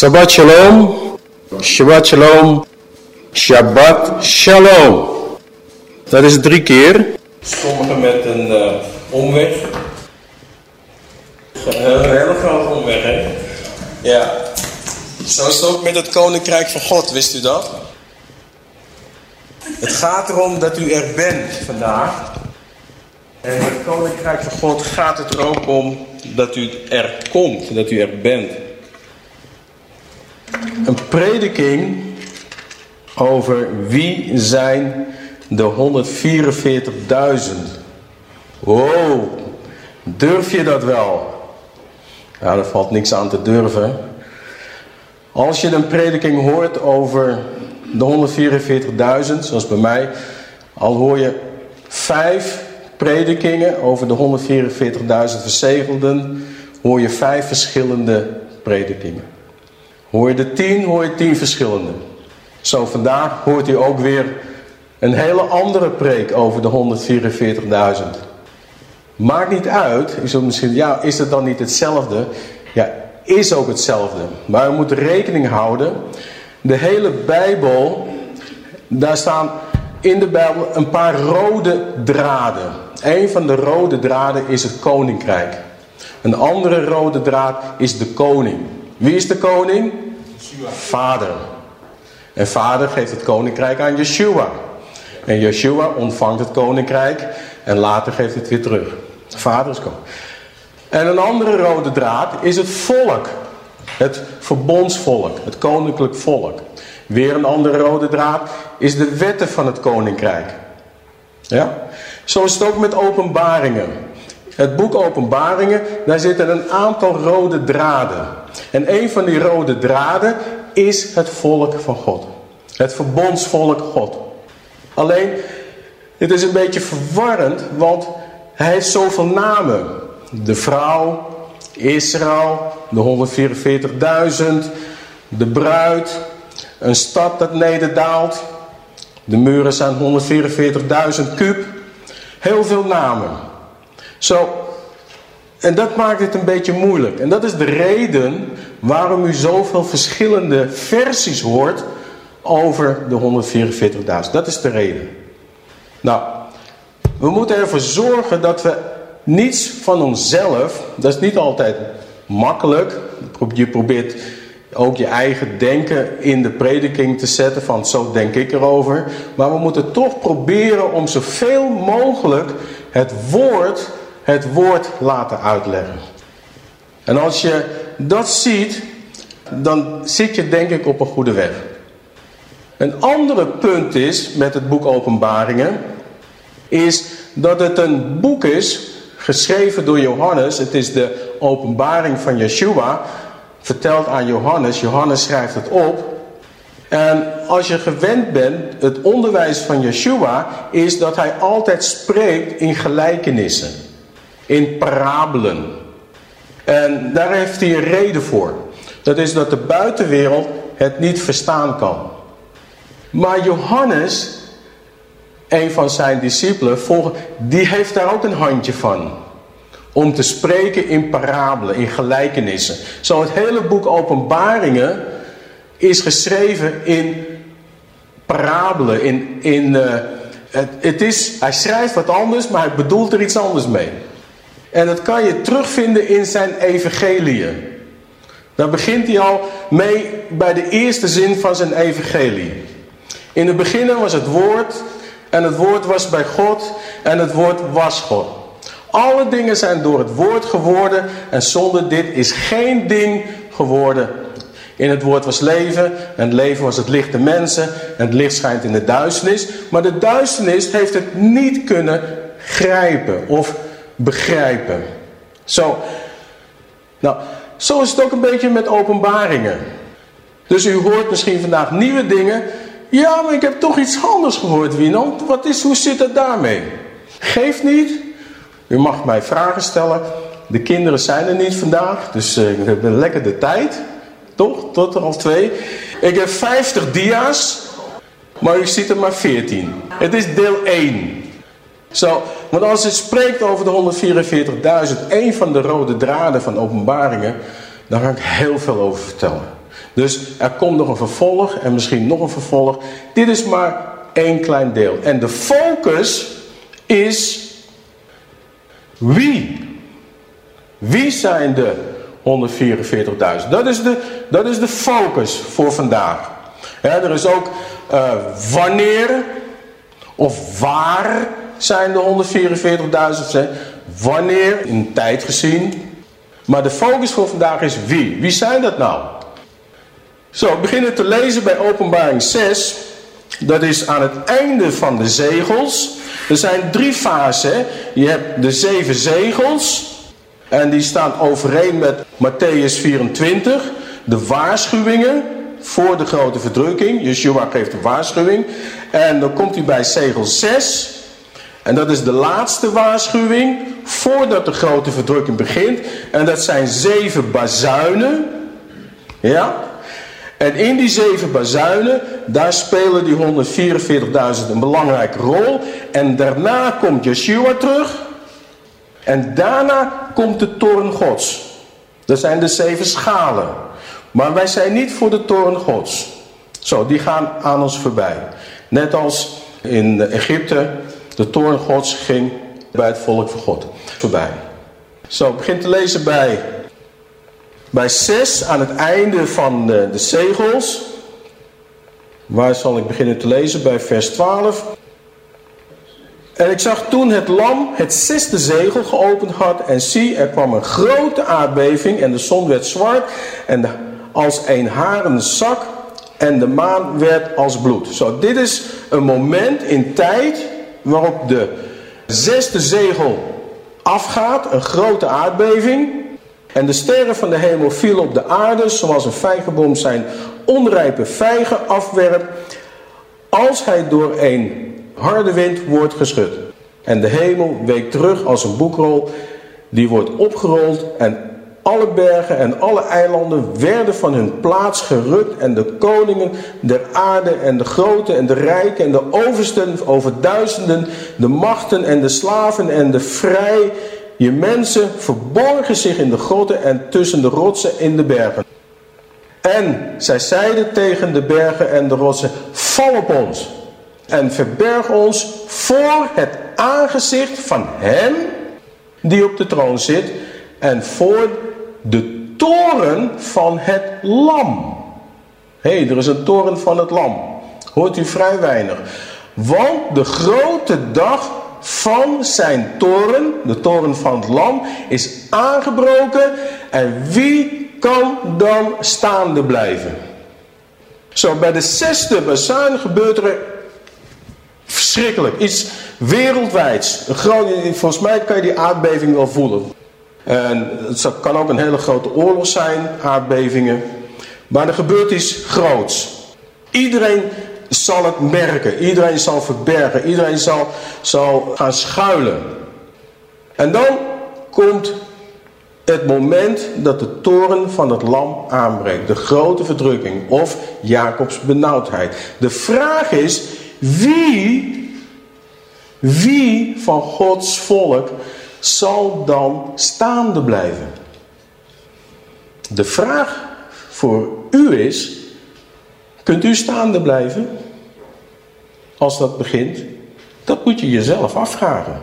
Shabbat shalom. Shabbat shalom. Shabbat shalom. Dat is drie keer. Sommigen met een eh, omweg. Een hele grote omweg, hè? Ja. Zo is het ook met het koninkrijk van God, wist u dat? Het gaat erom dat u er bent vandaag. En het koninkrijk van God gaat het er ook om dat u er komt, dat u er bent. Een prediking over wie zijn de 144.000. Wow, durf je dat wel? Ja, er valt niks aan te durven. Als je een prediking hoort over de 144.000, zoals bij mij, al hoor je vijf predikingen over de 144.000 verzegelden, hoor je vijf verschillende predikingen. Hoor je de tien, hoor je tien verschillende. Zo vandaag hoort u ook weer een hele andere preek over de 144.000. Maakt niet uit, u zult misschien, ja, is het dan niet hetzelfde? Ja, is ook hetzelfde. Maar we moeten rekening houden. De hele Bijbel, daar staan in de Bijbel een paar rode draden. Een van de rode draden is het koninkrijk. Een andere rode draad is de koning. Wie is de koning? Vader. En vader geeft het koninkrijk aan Yeshua. En Yeshua ontvangt het koninkrijk en later geeft het weer terug. Vader is koning. En een andere rode draad is het volk. Het verbondsvolk, het koninklijk volk. Weer een andere rode draad is de wetten van het koninkrijk. Ja? Zo is het ook met openbaringen. Het boek Openbaringen, daar zitten een aantal rode draden. En een van die rode draden is het volk van God. Het verbondsvolk God. Alleen, het is een beetje verwarrend, want hij heeft zoveel namen. De vrouw, Israël, de 144.000, de bruid, een stad dat nederdaalt. De muren zijn 144.000 kub. Heel veel namen. Zo, en dat maakt het een beetje moeilijk. En dat is de reden waarom u zoveel verschillende versies hoort over de 144.000. Dat is de reden. Nou, we moeten ervoor zorgen dat we niets van onszelf, dat is niet altijd makkelijk. Je probeert ook je eigen denken in de prediking te zetten van zo denk ik erover. Maar we moeten toch proberen om zoveel mogelijk het woord, het woord laten uitleggen. En als je dat ziet, dan zit je denk ik op een goede weg. Een andere punt is met het boek Openbaringen, is dat het een boek is geschreven door Johannes. Het is de openbaring van Yeshua, verteld aan Johannes. Johannes schrijft het op. En als je gewend bent, het onderwijs van Yeshua is dat hij altijd spreekt in gelijkenissen. In parabelen. En daar heeft hij een reden voor. Dat is dat de buitenwereld het niet verstaan kan. Maar Johannes, een van zijn discipelen, die heeft daar ook een handje van. Om te spreken in parabelen, in gelijkenissen. Zo het hele boek Openbaringen is geschreven in parabelen. In, in, uh, het, het is, hij schrijft wat anders, maar hij bedoelt er iets anders mee. En dat kan je terugvinden in zijn evangeliën. Daar begint hij al mee bij de eerste zin van zijn evangelie. In het begin was het woord en het woord was bij God en het woord was God. Alle dingen zijn door het woord geworden en zonder dit is geen ding geworden. In het woord was leven en het leven was het licht der mensen en het licht schijnt in de duisternis. Maar de duisternis heeft het niet kunnen grijpen of begrijpen. Zo, nou, zo is het ook een beetje met openbaringen. Dus u hoort misschien vandaag nieuwe dingen. Ja, maar ik heb toch iets anders gehoord, Wienand. Wat is, hoe zit het daarmee? Geeft niet. U mag mij vragen stellen. De kinderen zijn er niet vandaag, dus uh, we hebben lekker de tijd. Toch? Tot er al twee. Ik heb 50 dia's, maar u ziet er maar 14. Het is deel 1. Zo, want als het spreekt over de 144.000, een van de rode draden van openbaringen, daar ga ik heel veel over vertellen. Dus er komt nog een vervolg en misschien nog een vervolg. Dit is maar één klein deel. En de focus is wie? Wie zijn de 144.000? Dat, is de, dat is de focus voor vandaag. er is ook uh, wanneer of waar zijn de 144.000. Wanneer in tijd gezien. Maar de focus voor vandaag is wie. Wie zijn dat nou? Zo, we beginnen te lezen bij openbaring 6. Dat is aan het einde van de zegels. Er zijn drie fasen. Je hebt de zeven zegels. En die staan overeen met Matthäus 24. De waarschuwingen voor de grote verdrukking. Yeshua geeft een waarschuwing. En dan komt hij bij zegel 6. En dat is de laatste waarschuwing voordat de grote verdrukking begint. En dat zijn zeven bazuinen. Ja? En in die zeven bazuinen, daar spelen die 144.000 een belangrijke rol. En daarna komt Yeshua terug. En daarna komt de toren gods. Dat zijn de zeven schalen. Maar wij zijn niet voor de toren gods. Zo, die gaan aan ons voorbij. Net als in Egypte de toorn gods ging bij het volk van God voorbij. Zo, begin te lezen bij, bij 6 aan het einde van de, de zegels. Waar zal ik beginnen te lezen? Bij vers 12. En ik zag toen het lam het zesde zegel geopend had. En zie, er kwam een grote aardbeving. En de zon werd zwart. En als een haren zak. En de maan werd als bloed. Zo, dit is een moment in tijd waarop de zesde zegel afgaat, een grote aardbeving. En de sterren van de hemel vielen op de aarde, zoals een vijgenboom zijn onrijpe vijgen afwerpt, als hij door een harde wind wordt geschud. En de hemel week terug als een boekrol, die wordt opgerold en alle bergen en alle eilanden werden van hun plaats gerukt en de koningen der aarde en de grote en de rijken en de oversten over duizenden, de machten en de slaven en de vrije mensen verborgen zich in de grotten en tussen de rotsen in de bergen. En zij zeiden tegen de bergen en de rotsen, val op ons en verberg ons voor het aangezicht van hem die op de troon zit en voor de toren van het lam. Hé, hey, er is een toren van het lam. Hoort u vrij weinig. Want de grote dag van zijn toren, de toren van het lam, is aangebroken. En wie kan dan staande blijven? Zo, bij de zesde bazuin gebeurt er verschrikkelijk. Iets wereldwijds. Volgens mij kan je die aardbeving wel voelen. En het kan ook een hele grote oorlog zijn, aardbevingen. Maar er gebeurt iets groots. Iedereen zal het merken. Iedereen zal verbergen. Iedereen zal, zal gaan schuilen. En dan komt het moment dat de toren van het lam aanbreekt. De grote verdrukking of Jacobs benauwdheid. De vraag is, wie, wie van Gods volk zal dan staande blijven. De vraag voor u is, kunt u staande blijven als dat begint? Dat moet je jezelf afvragen.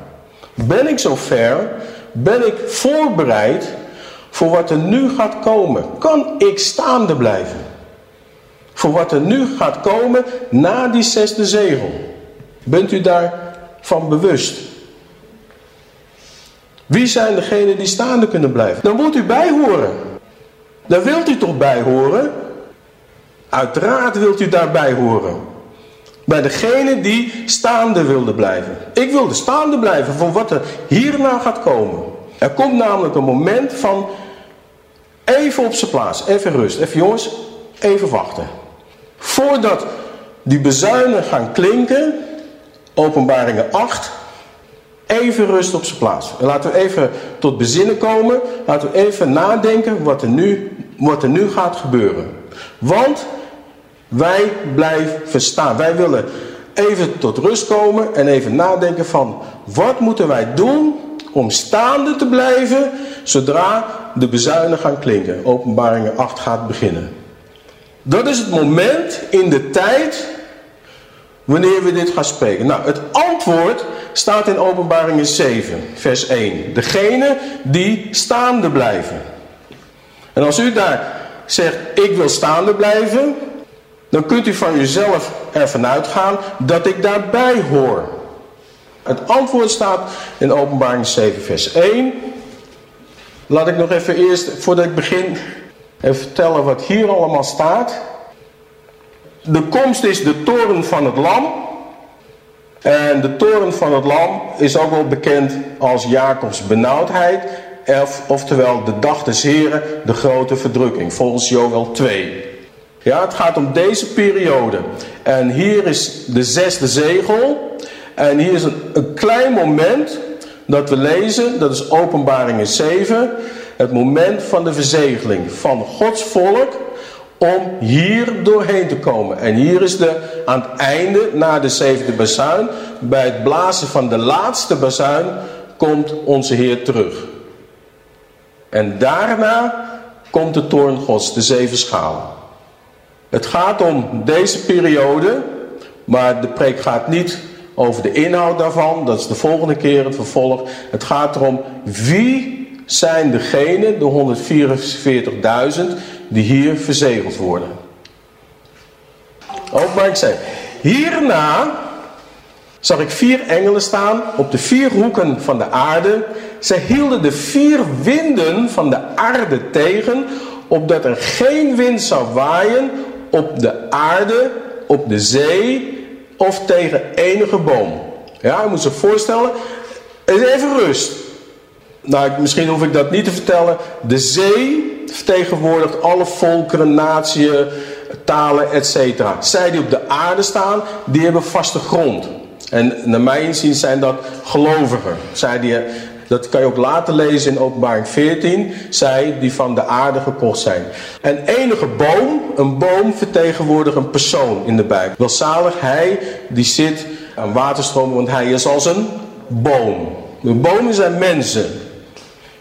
Ben ik zo ver? Ben ik voorbereid voor wat er nu gaat komen? Kan ik staande blijven? Voor wat er nu gaat komen na die zesde zegel. Bent u daarvan bewust? Wie zijn degenen die staande kunnen blijven? Dan moet u bijhoren. Daar wilt u toch bij horen? Uiteraard wilt u daarbij horen. Bij degene die staande wilde blijven. Ik wilde staande blijven voor wat er hierna gaat komen. Er komt namelijk een moment van even op zijn plaats. Even rust. Even jongens, even wachten. Voordat die bezuinen gaan klinken, openbaringen 8, even rust op zijn plaats. En laten we even tot bezinnen komen. Laten we even nadenken wat er nu, wat er nu gaat gebeuren. Want wij blijven staan. Wij willen even tot rust komen en even nadenken van wat moeten wij doen om staande te blijven zodra de bezuinen gaan klinken. Openbaringen 8 gaat beginnen. Dat is het moment in de tijd wanneer we dit gaan spreken. Nou, het antwoord staat in Openbaringen 7, vers 1. Degene die staande blijven. En als u daar zegt, ik wil staande blijven, dan kunt u van jezelf ervan uitgaan dat ik daarbij hoor. Het antwoord staat in Openbaring 7 vers 1. Laat ik nog even eerst, voordat ik begin, even vertellen wat hier allemaal staat. De komst is de toren van het lam. En de toren van het lam is ook wel bekend als Jacobs benauwdheid. Oftewel de dag des heren, de grote verdrukking, volgens Joel 2. Ja, het gaat om deze periode. En hier is de zesde zegel. En hier is een, klein moment dat we lezen, dat is openbaringen 7. Het moment van de verzegeling van Gods volk om hier doorheen te komen. En hier is de, aan het einde, na de zevende bazuin, bij het blazen van de laatste bazuin, komt onze Heer terug. En daarna komt de toorn Gods, de zeven schalen. Het gaat om deze periode, maar de preek gaat niet over de inhoud daarvan. Dat is de volgende keer het vervolg. Het gaat erom wie zijn degenen, de 144.000, die hier verzegeld worden. Ook maar ik zei. Hierna zag ik vier engelen staan op de vier hoeken van de aarde. Zij hielden de vier winden van de aarde tegen, opdat er geen wind zou waaien op de aarde, op de zee of tegen enige boom. Ja, je moet zich voorstellen, even rust. Nou, misschien hoef ik dat niet te vertellen. De zee vertegenwoordigt alle volkeren, naties, talen, etc. Zij die op de aarde staan, die hebben vaste grond. En naar mijn inzien zijn dat gelovigen. Zij die dat kan je ook later lezen in openbaring 14. Zij die van de aarde gekocht zijn. En enige boom, een boom vertegenwoordigt een persoon in de Bijbel. Welzalig hij die zit aan waterstromen, want hij is als een boom. De bomen zijn mensen.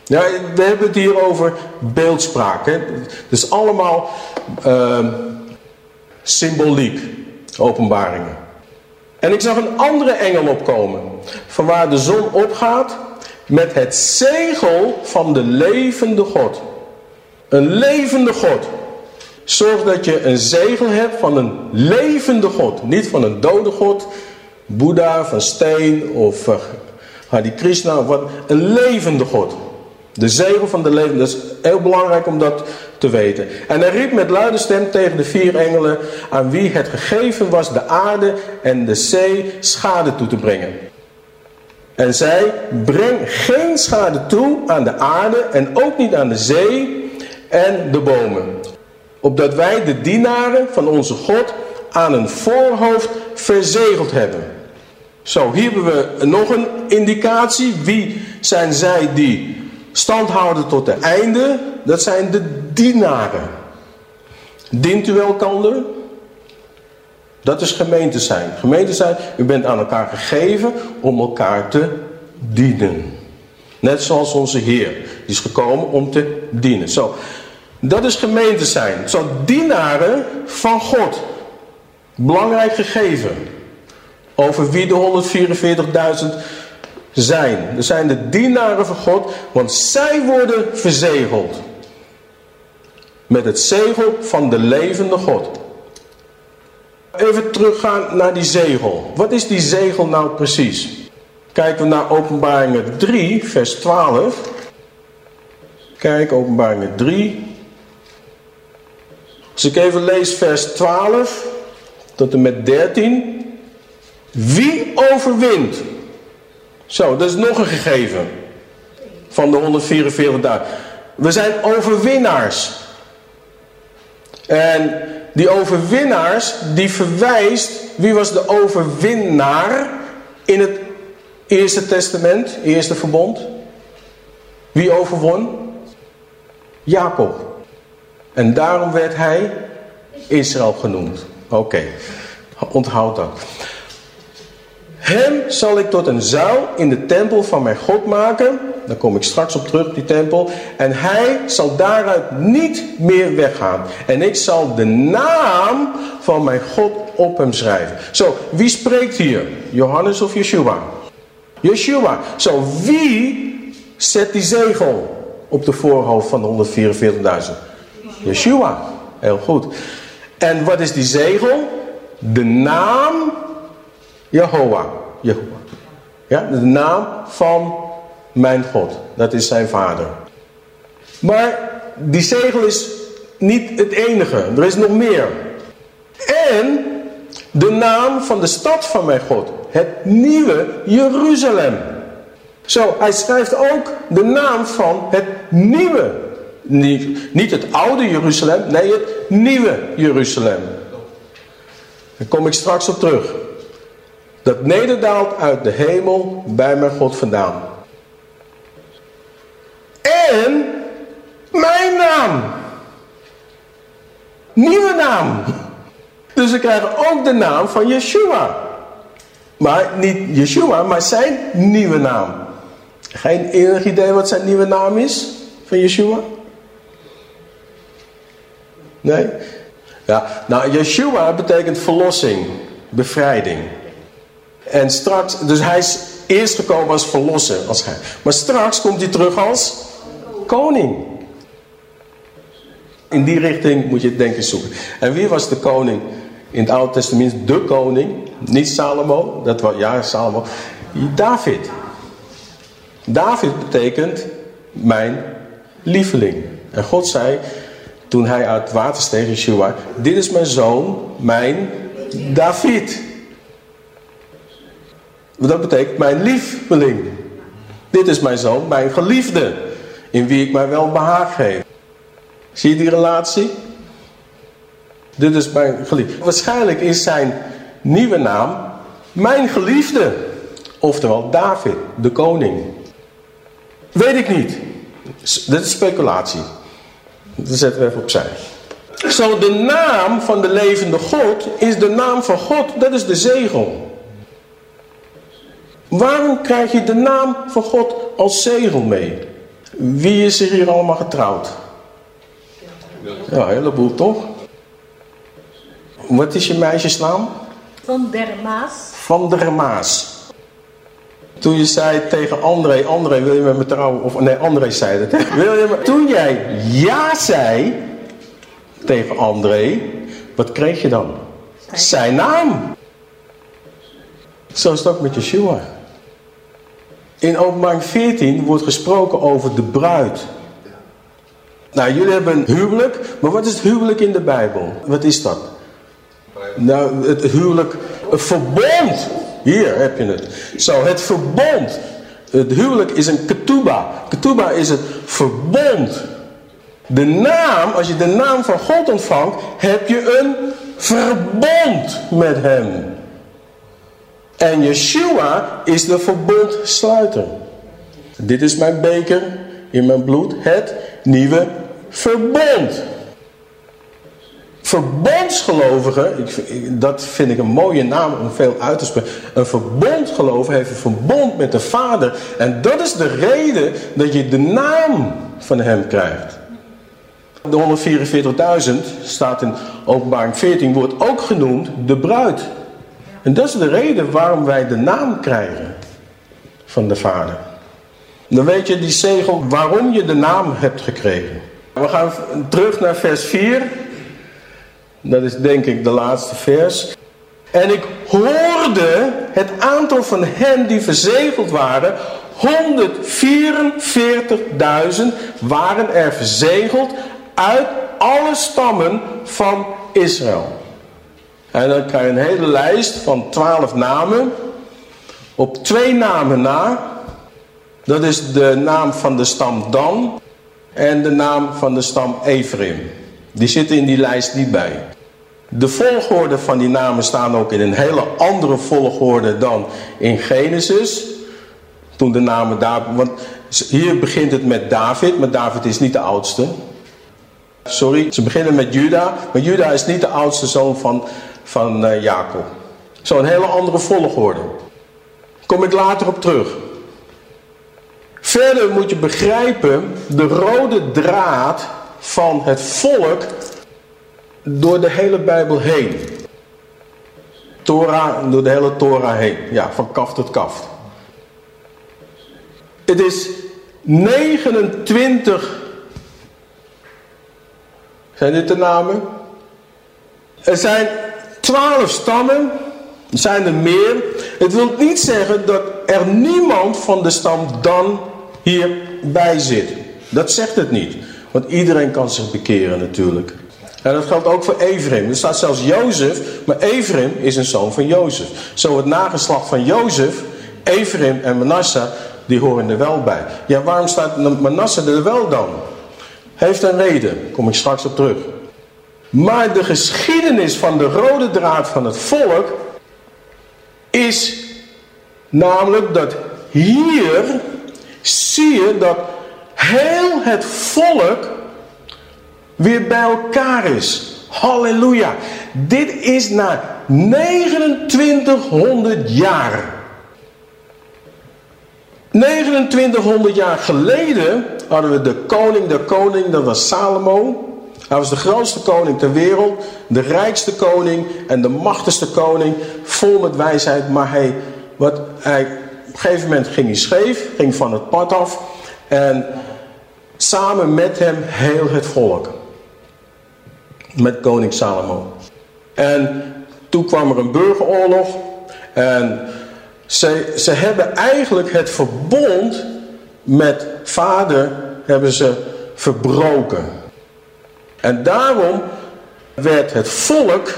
We hebben het hier over beeldspraak. Hè? Het is allemaal uh, symboliek, openbaringen. En ik zag een andere engel opkomen. Van waar de zon opgaat met het zegel van de levende God. Een levende God. Zorg dat je een zegel hebt van een levende God. Niet van een dode God. Boeddha van steen of uh, Krishna wat. Een levende God. De zegel van de levende. Dat is heel belangrijk om dat te weten. En hij riep met luide stem tegen de vier engelen aan wie het gegeven was de aarde en de zee schade toe te brengen. En zij breng geen schade toe aan de aarde en ook niet aan de zee en de bomen. Opdat wij de dienaren van onze God aan een voorhoofd verzegeld hebben. Zo, hier hebben we nog een indicatie. Wie zijn zij die stand houden tot het einde? Dat zijn de dienaren. Dient u elkander? Dat is gemeente zijn. Gemeente zijn, u bent aan elkaar gegeven om elkaar te dienen. Net zoals onze Heer. Die is gekomen om te dienen. Zo, dat is gemeente zijn. Zo, dienaren van God. Belangrijk gegeven. Over wie de 144.000 zijn. Er zijn de dienaren van God, want zij worden verzegeld. Met het zegel van de levende God. Even teruggaan naar die zegel. Wat is die zegel nou precies? Kijken we naar openbaringen 3, vers 12. Kijk, openbaringen 3. Als ik even lees vers 12 tot en met 13. Wie overwint? Zo, dat is nog een gegeven. Van de 144 dagen. We zijn overwinnaars. En die overwinnaars, die verwijst, wie was de overwinnaar in het Eerste testament, eerste verbond. Wie overwon? Jacob. En daarom werd hij Israël genoemd. Oké, onthoud dat. Hem zal ik tot een zuil in de tempel van mijn God maken. Daar kom ik straks op terug, die tempel. En hij zal daaruit niet meer weggaan. En ik zal de naam van mijn God op hem schrijven. Zo, wie spreekt hier? Johannes of Yeshua? Yeshua. Zo, wie zet die zegel op de voorhoofd van de 144.000? Yeshua. Heel goed. En wat is die zegel? De naam Jehovah. Jehovah. Ja, de naam van mijn God. Dat is zijn vader. Maar die zegel is niet het enige. Er is nog meer. En de naam van de stad van mijn God. Het nieuwe Jeruzalem. Zo, hij schrijft ook de naam van het nieuwe. Niet, niet het oude Jeruzalem, nee het nieuwe Jeruzalem. Daar kom ik straks op terug. Dat nederdaalt uit de hemel bij mijn God vandaan. En mijn naam. Nieuwe naam. Dus we krijgen ook de naam van Yeshua. Maar niet Yeshua, maar zijn nieuwe naam. Geen enig idee wat zijn nieuwe naam is van Yeshua? Nee? Ja, nou Yeshua betekent verlossing, bevrijding. En straks, dus hij is eerst gekomen als verlosser, als hij. Maar straks komt hij terug als koning. In die richting moet je het denken zoeken. En wie was de koning in het Oude Testament? De koning, niet Salomo, dat was, ja Salomo, David. David betekent mijn lieveling. En God zei, toen hij uit het water steeg, Yeshua, dit is mijn zoon, mijn David. Dat betekent mijn lieveling. Dit is mijn zoon, mijn geliefde, in wie ik mij wel behaag geef. Zie je die relatie? Dit is mijn geliefde. Waarschijnlijk is zijn nieuwe naam mijn geliefde. Oftewel David, de koning. Weet ik niet. Dit is speculatie. Dat zetten we even opzij. Zo, de naam van de levende God is de naam van God. Dat is de zegel. Waarom krijg je de naam van God als zegel mee? Wie is er hier allemaal getrouwd? Ja, een heleboel toch? Wat is je meisjesnaam? Van der Maas. Van der Maas. Toen je zei tegen André, André wil je met me trouwen? Of nee, André zei het. Wil je me... Toen jij ja zei tegen André, wat kreeg je dan? Zijn naam. Zo is het ook met Yeshua. In openbaring 14 wordt gesproken over de bruid. Nou, jullie hebben een huwelijk, maar wat is het huwelijk in de Bijbel? Wat is dat? Nou, het huwelijk, een verbond. Hier heb je het. Zo, het verbond. Het huwelijk is een ketuba. Ketuba is het verbond. De naam, als je de naam van God ontvangt, heb je een verbond met hem. En Yeshua is de verbondsluiter. Dit is mijn beker in mijn bloed, het nieuwe verbond. Verbondsgelovige, ik, dat vind ik een mooie naam om veel uit te spreken. Een verbondgelovige heeft een verbond met de Vader. En dat is de reden dat je de naam van hem krijgt. De 144.000 staat in openbaring 14, wordt ook genoemd de bruid. En dat is de reden waarom wij de naam krijgen van de Vader. Dan weet je die zegel waarom je de naam hebt gekregen. We gaan terug naar vers 4. Dat is denk ik de laatste vers. En ik hoorde het aantal van hen die verzegeld waren. 144.000 waren er verzegeld uit alle stammen van Israël. En dan krijg je een hele lijst van 12 namen. Op twee namen na. Dat is de naam van de stam Dan en de naam van de stam Ephraim. Die zitten in die lijst niet bij. De volgorde van die namen staan ook in een hele andere volgorde dan in Genesis. Toen de namen David, want hier begint het met David, maar David is niet de oudste. Sorry, ze beginnen met Juda, maar Juda is niet de oudste zoon van, van uh, Jacob. Zo'n hele andere volgorde. Kom ik later op terug. Verder moet je begrijpen, de rode draad van het volk door de hele Bijbel heen. Torah, door de hele Torah heen. Ja, van kaf tot kaf. Het is 29. Zijn dit de namen? Er zijn 12 stammen. Zijn er meer. Het wil niet zeggen dat er niemand van de stam dan hierbij zit. Dat zegt het niet. Want iedereen kan zich bekeren natuurlijk. En dat geldt ook voor Ephraim. Er staat zelfs Jozef, maar Ephraim is een zoon van Jozef. Zo het nageslacht van Jozef, Ephraim en Manasseh, die horen er wel bij. Ja, waarom staat Manasseh er wel dan? Heeft een reden, kom ik straks op terug. Maar de geschiedenis van de rode draad van het volk is namelijk dat hier zie je dat heel het volk weer bij elkaar is. Halleluja. Dit is na 2900 jaar. 2900 jaar geleden hadden we de koning, de koning, dat was Salomo. Hij was de grootste koning ter wereld, de rijkste koning en de machtigste koning, vol met wijsheid. Maar hij, wat, hij, op een gegeven moment ging hij scheef, ging van het pad af en samen met hem heel het volk met koning Salomo. En toen kwam er een burgeroorlog. En ze, ze hebben eigenlijk het verbond met vader hebben ze verbroken. En daarom werd het volk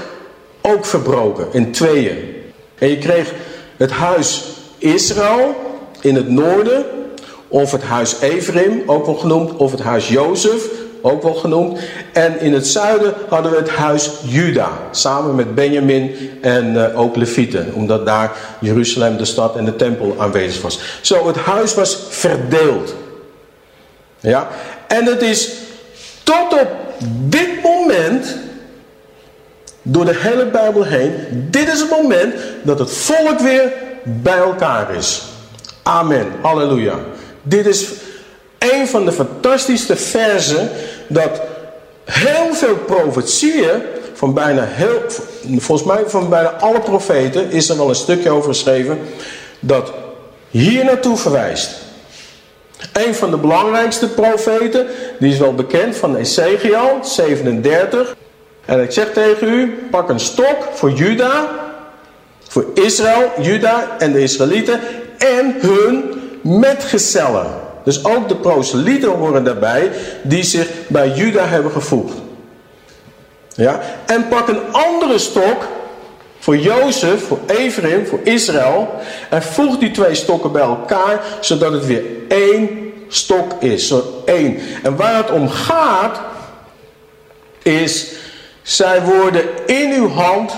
ook verbroken in tweeën. En je kreeg het huis Israël in het noorden, of het huis Ephraim, ook wel genoemd, of het huis Jozef, ook wel genoemd. En in het zuiden hadden we het huis Juda, samen met Benjamin en uh, ook Levieten, omdat daar Jeruzalem, de stad en de tempel aanwezig was. Zo, het huis was verdeeld. Ja, en het is tot op dit moment, door de hele Bijbel heen, dit is het moment dat het volk weer bij elkaar is. Amen. Halleluja. Dit is een van de fantastische versen dat heel veel profetieën van bijna heel, volgens mij van bijna alle profeten is er wel een stukje over geschreven dat hier naartoe verwijst. Een van de belangrijkste profeten, die is wel bekend van Ezekiel 37. En ik zeg tegen u, pak een stok voor Juda, voor Israël, Juda en de Israëlieten en hun metgezellen. Dus ook de proselieten horen daarbij die zich bij Juda hebben gevoegd. Ja? En pak een andere stok voor Jozef, voor Ephraim, voor Israël. En voeg die twee stokken bij elkaar, zodat het weer één stok is. Zo één. En waar het om gaat, is, zij worden in uw hand,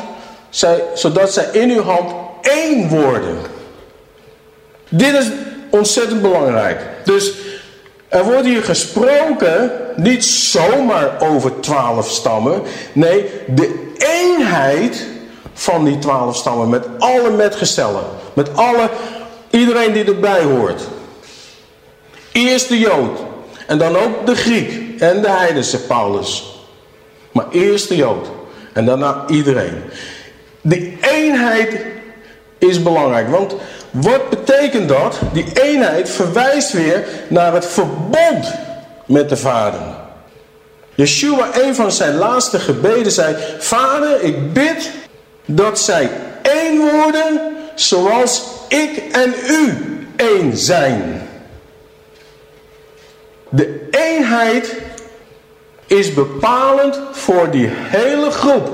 zij, zodat zij in uw hand één worden. Dit is ontzettend belangrijk. Dus er wordt hier gesproken niet zomaar over twaalf stammen. Nee, de eenheid van die twaalf stammen met alle metgestellen. Met alle, iedereen die erbij hoort. Eerst de Jood. En dan ook de Griek en de Heiden, zegt Paulus. Maar eerst de Jood. En daarna iedereen. Die eenheid is belangrijk. Want wat betekent dat? Die eenheid verwijst weer naar het verbond met de Vader. Yeshua, een van zijn laatste gebeden, zei: Vader, ik bid dat zij één worden zoals ik en u één zijn. De eenheid is bepalend voor die hele groep.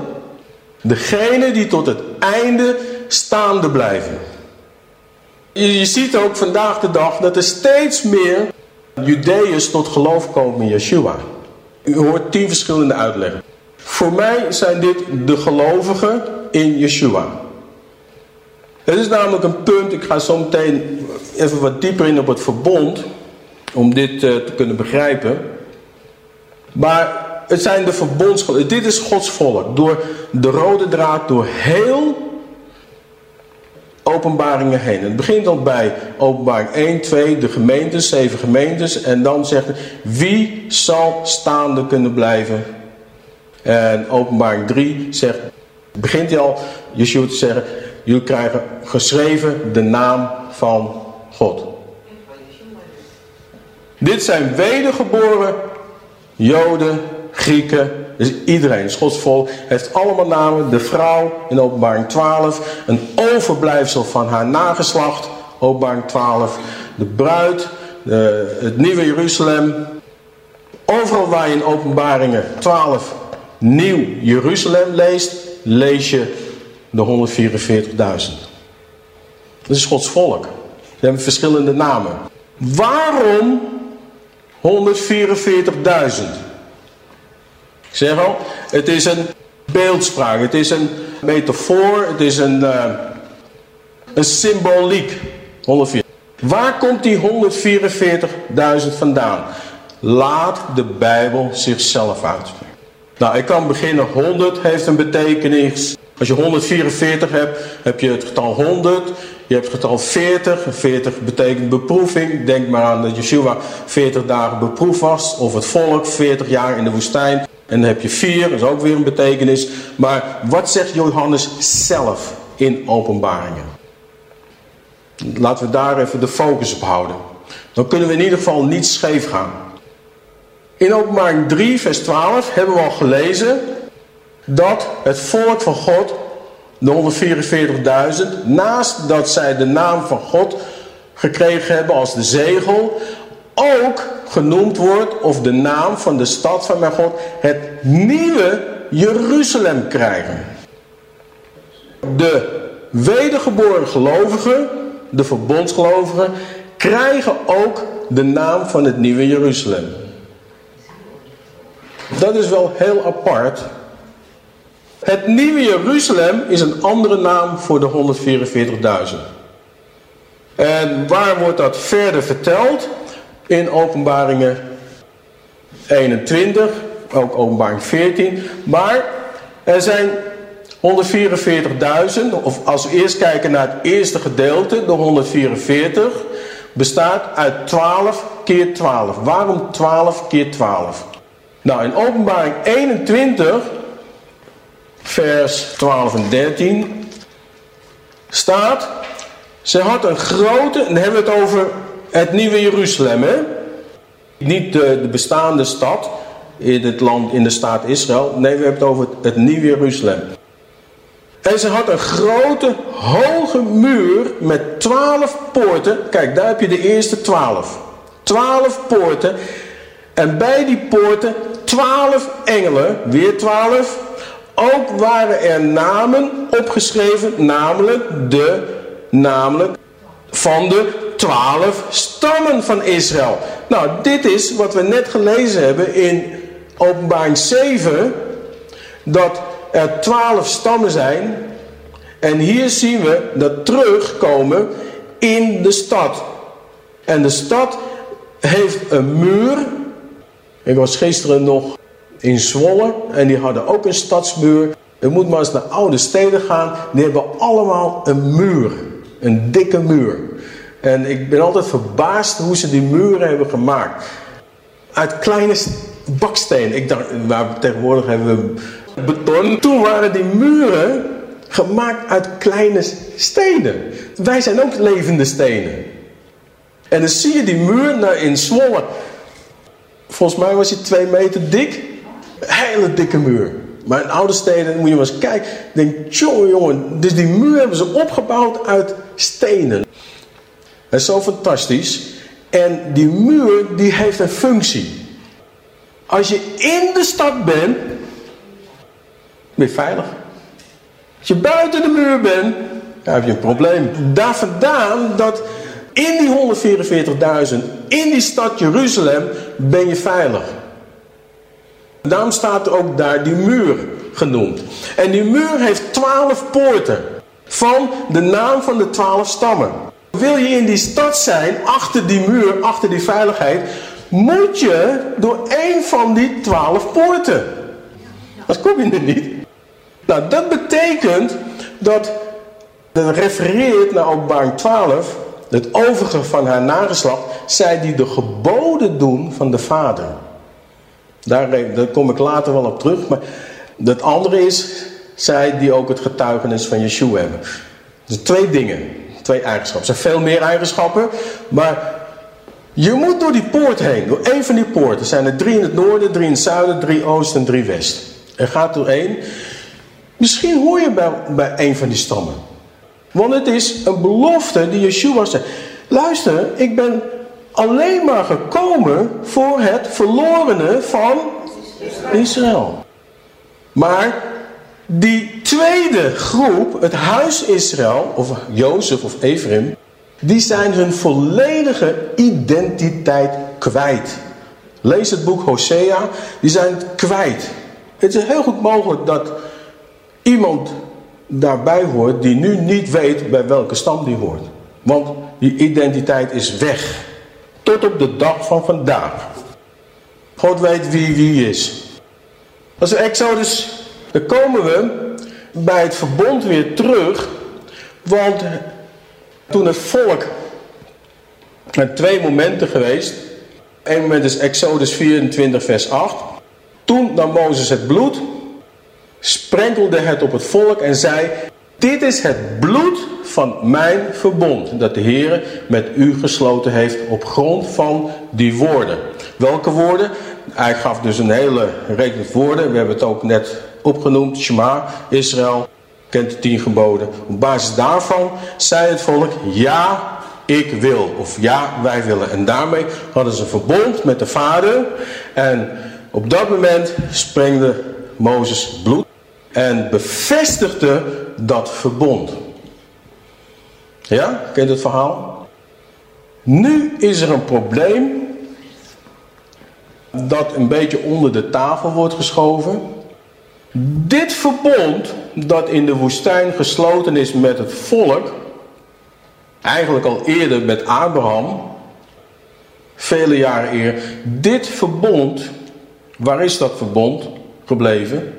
Degene die tot het einde staande blijven. Je, ziet ook vandaag de dag dat er steeds meer Judeërs tot geloof komen in Yeshua. U hoort tien verschillende uitleggen. Voor mij zijn dit de gelovigen in Yeshua. Het is namelijk een punt, ik ga zo meteen even wat dieper in op het verbond. Om dit eh, te kunnen begrijpen. Maar het zijn de verbondsgelovigen. Dit is Gods volk. Door de rode draad, door heel openbaringen heen. Het begint al bij openbaring 1, 2, de gemeentes, zeven gemeentes. En dan zegt hij, wie zal staande kunnen blijven? En openbaring 3 zegt, begint hij al, Yeshua te zeggen, jullie krijgen geschreven de naam van God. Dit zijn wedergeboren Joden, Grieken, dus iedereen, Gods volk, heeft allemaal namen. De vrouw in openbaring 12, een overblijfsel van haar nageslacht, openbaring 12. De bruid, de, het nieuwe Jeruzalem. Overal waar je in openbaringen 12 nieuw Jeruzalem leest, lees je de 144.000. Dat is Gods volk. Ze hebben verschillende namen. Waarom 144.000? Ik zeg al, het is een beeldspraak, het is een metafoor, het is een, uh, een symboliek. 104. Waar komt die 144.000 vandaan? Laat de Bijbel zichzelf uitspreken. Nou, ik kan beginnen. 100 heeft een betekenis. Als je 144 hebt, heb je het getal 100. Je hebt het getal 40. 40 betekent beproeving. Denk maar aan dat Yeshua 40 dagen beproefd was. Of het volk 40 jaar in de woestijn. En dan heb je 4, dat is ook weer een betekenis. Maar wat zegt Johannes zelf in openbaringen? Laten we daar even de focus op houden. Dan kunnen we in ieder geval niet scheef gaan. In openbaring 3 vers 12 hebben we al gelezen dat het volk van God, de 144.000, naast dat zij de naam van God gekregen hebben als de zegel, ook genoemd wordt, of de naam van de stad van mijn God, het nieuwe Jeruzalem krijgen. De wedergeboren gelovigen, de verbondsgelovigen, krijgen ook de naam van het nieuwe Jeruzalem. Dat is wel heel apart. Het nieuwe Jeruzalem is een andere naam voor de 144.000. En waar wordt dat verder verteld? In openbaringen 21, ook openbaring 14. Maar er zijn 144.000, of als we eerst kijken naar het eerste gedeelte, de 144, bestaat uit 12 keer 12. Waarom 12 keer 12? Nou, in openbaring 21, vers 12 en 13, staat, ze had een grote, dan hebben we het over het nieuwe Jeruzalem, hè? Niet de, de, bestaande stad in het land, in de staat Israël. Nee, we hebben het over het, nieuwe Jeruzalem. En ze had een grote, hoge muur met twaalf poorten. Kijk, daar heb je de eerste twaalf. Twaalf poorten. En bij die poorten twaalf engelen, weer twaalf. Ook waren er namen opgeschreven, namelijk de, namelijk van de twaalf stammen van Israël. Nou, dit is wat we net gelezen hebben in openbaring 7. Dat er twaalf stammen zijn. En hier zien we dat terugkomen in de stad. En de stad heeft een muur. Ik was gisteren nog in Zwolle en die hadden ook een stadsmuur. Je moet maar eens naar oude steden gaan. Die hebben allemaal een muur. Een dikke muur. En ik ben altijd verbaasd hoe ze die muren hebben gemaakt. Uit kleine bakstenen. Ik dacht, waar tegenwoordig hebben we beton. Toen waren die muren gemaakt uit kleine stenen. Wij zijn ook levende stenen. En dan zie je die muur in Zwolle. Volgens mij was hij twee meter dik. hele dikke muur. Maar in oude steden moet je maar eens kijken. Denk, jongen, jongen. Dus die muur hebben ze opgebouwd uit stenen. Dat is zo fantastisch. En die muur die heeft een functie. Als je in de stad bent, ben je veilig. Als je buiten de muur bent, heb je een probleem. Daar vandaan dat in die 144.000, in die stad Jeruzalem, ben je veilig. Daarom staat ook daar die muur genoemd. En die muur heeft twaalf poorten. Van de naam van de twaalf stammen. Wil je in die stad zijn, achter die muur, achter die veiligheid, moet je door een van die twaalf poorten. Dat kom je er niet. Nou, dat betekent dat, dat refereert naar openbaring 12, het overige van haar nageslacht, zij die de geboden doen van de vader. Daar, daar kom ik later wel op terug, maar het andere is, zij die ook het getuigenis van Yeshua hebben. Dus twee dingen, twee eigenschappen. Er zijn veel meer eigenschappen, maar je moet door die poort heen, door één van die poorten. Er zijn er drie in het noorden, drie in het zuiden, drie oosten en drie west. Er gaat door één. Misschien hoor je bij, bij een van die stammen. Want het is een belofte die Yeshua zei. Luister, ik ben alleen maar gekomen voor het verlorene van Israël. Maar die tweede groep, het huis Israël, of Jozef of Ephraim, die zijn hun volledige identiteit kwijt. Lees het boek Hosea, die zijn het kwijt. Het is heel goed mogelijk dat iemand daarbij hoort die nu niet weet bij welke stam die hoort. Want die identiteit is weg. Tot op de dag van vandaag. God weet wie wie is. Als Exodus, dan komen we bij het verbond weer terug. Want toen het volk, er twee momenten geweest. Eén moment is Exodus 24 vers 8. Toen nam Mozes het bloed, sprenkelde het op het volk en zei... Dit is het bloed van mijn verbond dat de Heer met u gesloten heeft op grond van die woorden. Welke woorden? Hij gaf dus een hele reeks woorden. We hebben het ook net opgenoemd. Shema, Israël, kent de tien geboden. Op basis daarvan zei het volk, ja, ik wil. Of ja, wij willen. En daarmee hadden ze een verbond met de vader. En op dat moment sprengde Mozes bloed. En bevestigde dat verbond. Ja, kent het verhaal? Nu is er een probleem dat een beetje onder de tafel wordt geschoven. Dit verbond dat in de woestijn gesloten is met het volk, eigenlijk al eerder met Abraham, vele jaren eerder, dit verbond, waar is dat verbond gebleven?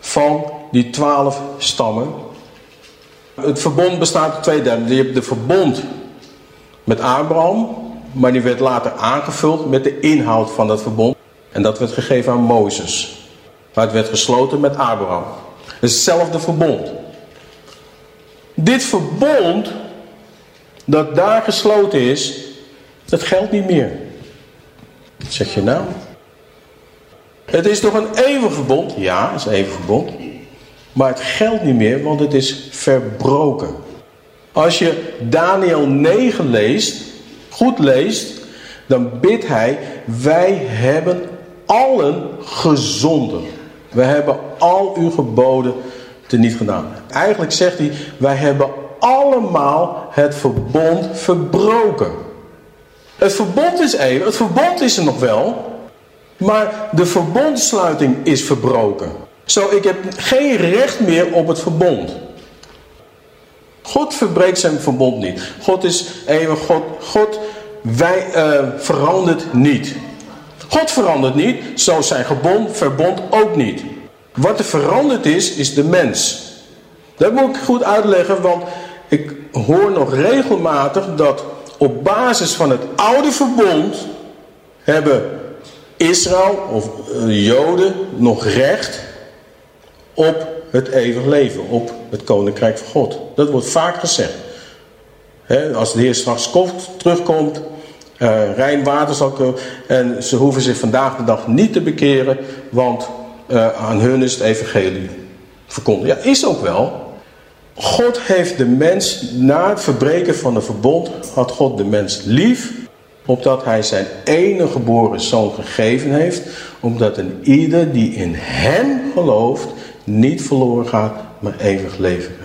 Van die twaalf stammen. Het verbond bestaat uit twee delen. Je hebt de verbond met Abraham, maar die werd later aangevuld met de inhoud van dat verbond. En dat werd gegeven aan Mozes. Maar het werd gesloten met Abraham. Hetzelfde verbond. Dit verbond dat daar gesloten is, dat geldt niet meer. Wat zeg je nou? Het is toch een eeuwig verbond? Ja, het is een eeuwig verbond. Maar het geldt niet meer, want het is verbroken. Als je Daniel 9 leest, goed leest, dan bidt hij, wij hebben allen gezonden. We hebben al uw geboden teniet gedaan. Eigenlijk zegt hij, wij hebben allemaal het verbond verbroken. Het verbond is even, het verbond is er nog wel, maar de verbondsluiting is verbroken. Zo, ik heb geen recht meer op het verbond. God verbreekt zijn verbond niet. God is eeuwig God. God wij, uh, verandert niet. God verandert niet, zo zijn gebond, verbond ook niet. Wat er veranderd is, is de mens. Dat moet ik goed uitleggen, want ik hoor nog regelmatig dat op basis van het oude verbond hebben Israël of eh, Joden nog recht op het eeuwig leven, op het koninkrijk van God. Dat wordt vaak gezegd. als de Heer straks terugkomt, uh, rein water zal komen. En ze hoeven zich vandaag de dag niet te bekeren, want uh, aan hun is het evangelie verkondigd. Ja, is ook wel. God heeft de mens, na het verbreken van het verbond, had God de mens lief, opdat hij zijn enige geboren zoon gegeven heeft, omdat een ieder die in hem gelooft, niet verloren gaat, maar eeuwig leven.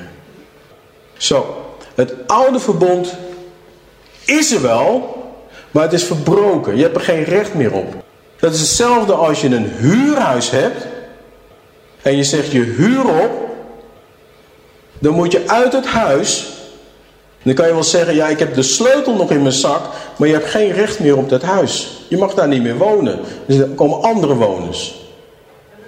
Zo, het oude verbond is er wel, maar het is verbroken. Je hebt er geen recht meer op. Dat is hetzelfde als je een huurhuis hebt. En je zegt je huur op. Dan moet je uit het huis Dan kan je wel zeggen, ja ik heb de sleutel nog in mijn zak, maar je hebt geen recht meer op dat huis. Je mag daar niet meer wonen. Dus er komen andere woners.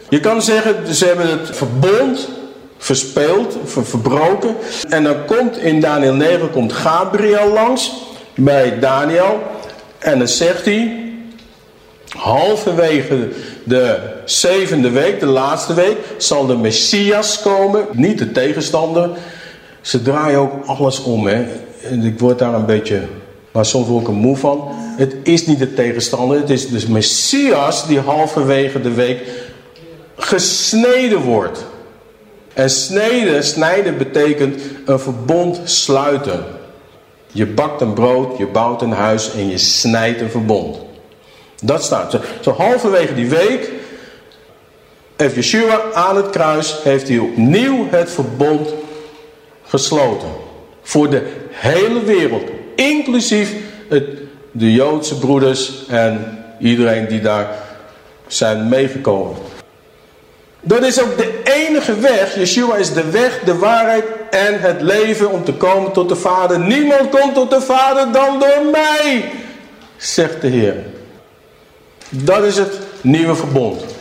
Je kan zeggen, ze hebben het verbond verspeeld, ver, verbroken. En dan komt in Daniel 9 komt Gabriel langs bij Daniel. En dan zegt hij, halverwege de zevende week, de laatste week, zal de Messias komen. Niet de tegenstander. Ze draaien ook alles om. Hè. En ik word daar een beetje, maar soms word ik er moe van. Het is niet de tegenstander, het is de Messias die halverwege de week gesneden wordt. En sneden, snijden betekent een verbond sluiten. Je bakt een brood, je bouwt een huis en je snijdt een verbond. Dat staat. Zo, zo halverwege die week heeft Yeshua aan het kruis, heeft hij opnieuw het verbond gesloten. Voor de hele wereld. Inclusief het, de Joodse broeders en iedereen die daar zijn meegekomen. Dat is ook de enige weg. Yeshua is de weg, de waarheid en het leven om te komen tot de Vader. Niemand komt tot de Vader dan door mij, zegt de Heer. Dat is het nieuwe verbond.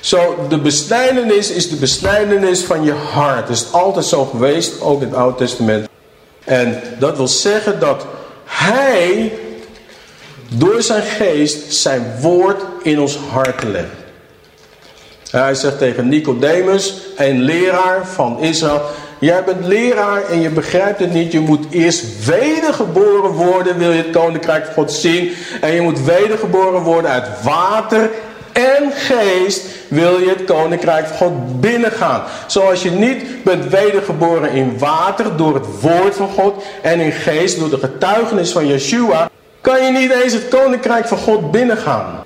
Zo, de besnijdenis is de besnijdenis van je hart. Dat is altijd zo geweest, ook in het Oude Testament. En dat wil zeggen dat Hij door zijn geest zijn woord in ons hart legt. Hij zegt tegen Nicodemus, een leraar van Israël. Jij bent leraar en je begrijpt het niet. Je moet eerst wedergeboren worden, wil je het koninkrijk van God zien. En je moet wedergeboren worden uit water en geest, wil je het koninkrijk van God binnengaan. Zoals je niet bent wedergeboren in water door het woord van God en in geest door de getuigenis van Yeshua, kan je niet eens het koninkrijk van God binnengaan.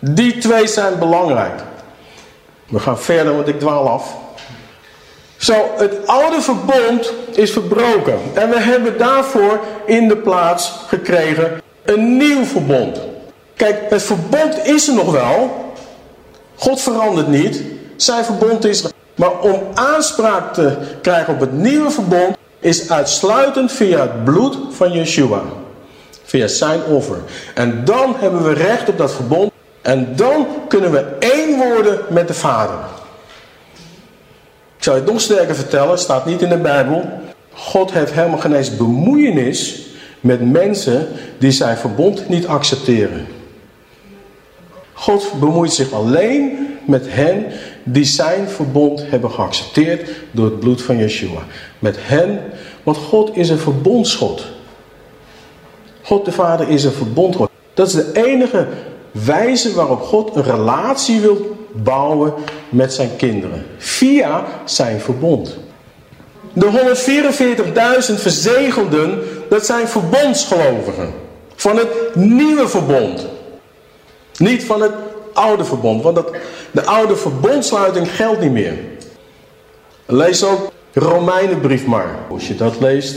Die twee zijn belangrijk. We gaan verder, want ik dwaal af. Zo, het oude verbond is verbroken. En we hebben daarvoor in de plaats gekregen een nieuw verbond. Kijk, het verbond is er nog wel. God verandert niet. Zijn verbond is er. Maar om aanspraak te krijgen op het nieuwe verbond is uitsluitend via het bloed van Yeshua. Via zijn offer. En dan hebben we recht op dat verbond. En dan kunnen we één worden met de Vader. Ik zal je nog sterker vertellen, staat niet in de Bijbel. God heeft helemaal geen eens bemoeienis met mensen die zijn verbond niet accepteren. God bemoeit zich alleen met hen die zijn verbond hebben geaccepteerd door het bloed van Yeshua. Met hen, want God is een verbondsgod. God de Vader is een verbondgod. Dat is de enige wijze waarop God een relatie wil bouwen met zijn kinderen. Via zijn verbond. De 144.000 verzegelden, dat zijn verbondsgelovigen. Van het nieuwe verbond. Niet van het oude verbond. Want dat, de oude verbondsluiting geldt niet meer. Lees ook Romeinenbrief maar. Als je dat leest,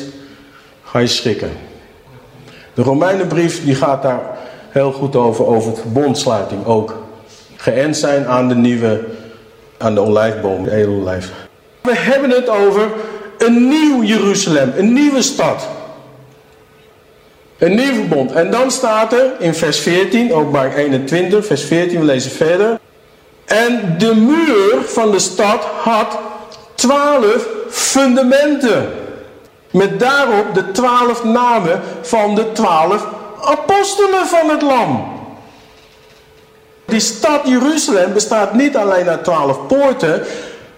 ga je schrikken. De Romeinenbrief die gaat daar heel goed over, over het verbondsluiting ook. Geënt zijn aan de nieuwe, aan de olijfboom, de edelolijf. We hebben het over een nieuw Jeruzalem, een nieuwe stad. Een nieuw verbond. En dan staat er in vers 14, ook bij 21, vers 14, we lezen verder. En de muur van de stad had twaalf fundamenten. Met daarop de twaalf namen van de twaalf apostelen van het lam. Die stad Jeruzalem bestaat niet alleen uit twaalf poorten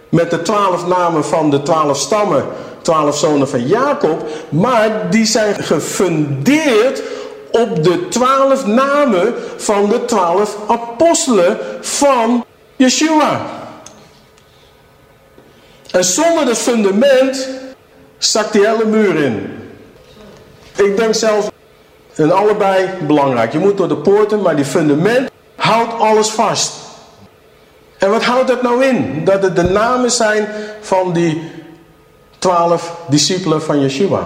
met de twaalf namen van de twaalf stammen, twaalf zonen van Jacob, maar die zijn gefundeerd op de twaalf namen van de twaalf apostelen van Yeshua. En zonder het fundament zakt die hele muur in. Ik denk zelfs en allebei belangrijk. Je moet door de poorten, maar die fundament houdt alles vast. En wat houdt dat nou in? Dat het de namen zijn van die twaalf discipelen van Yeshua.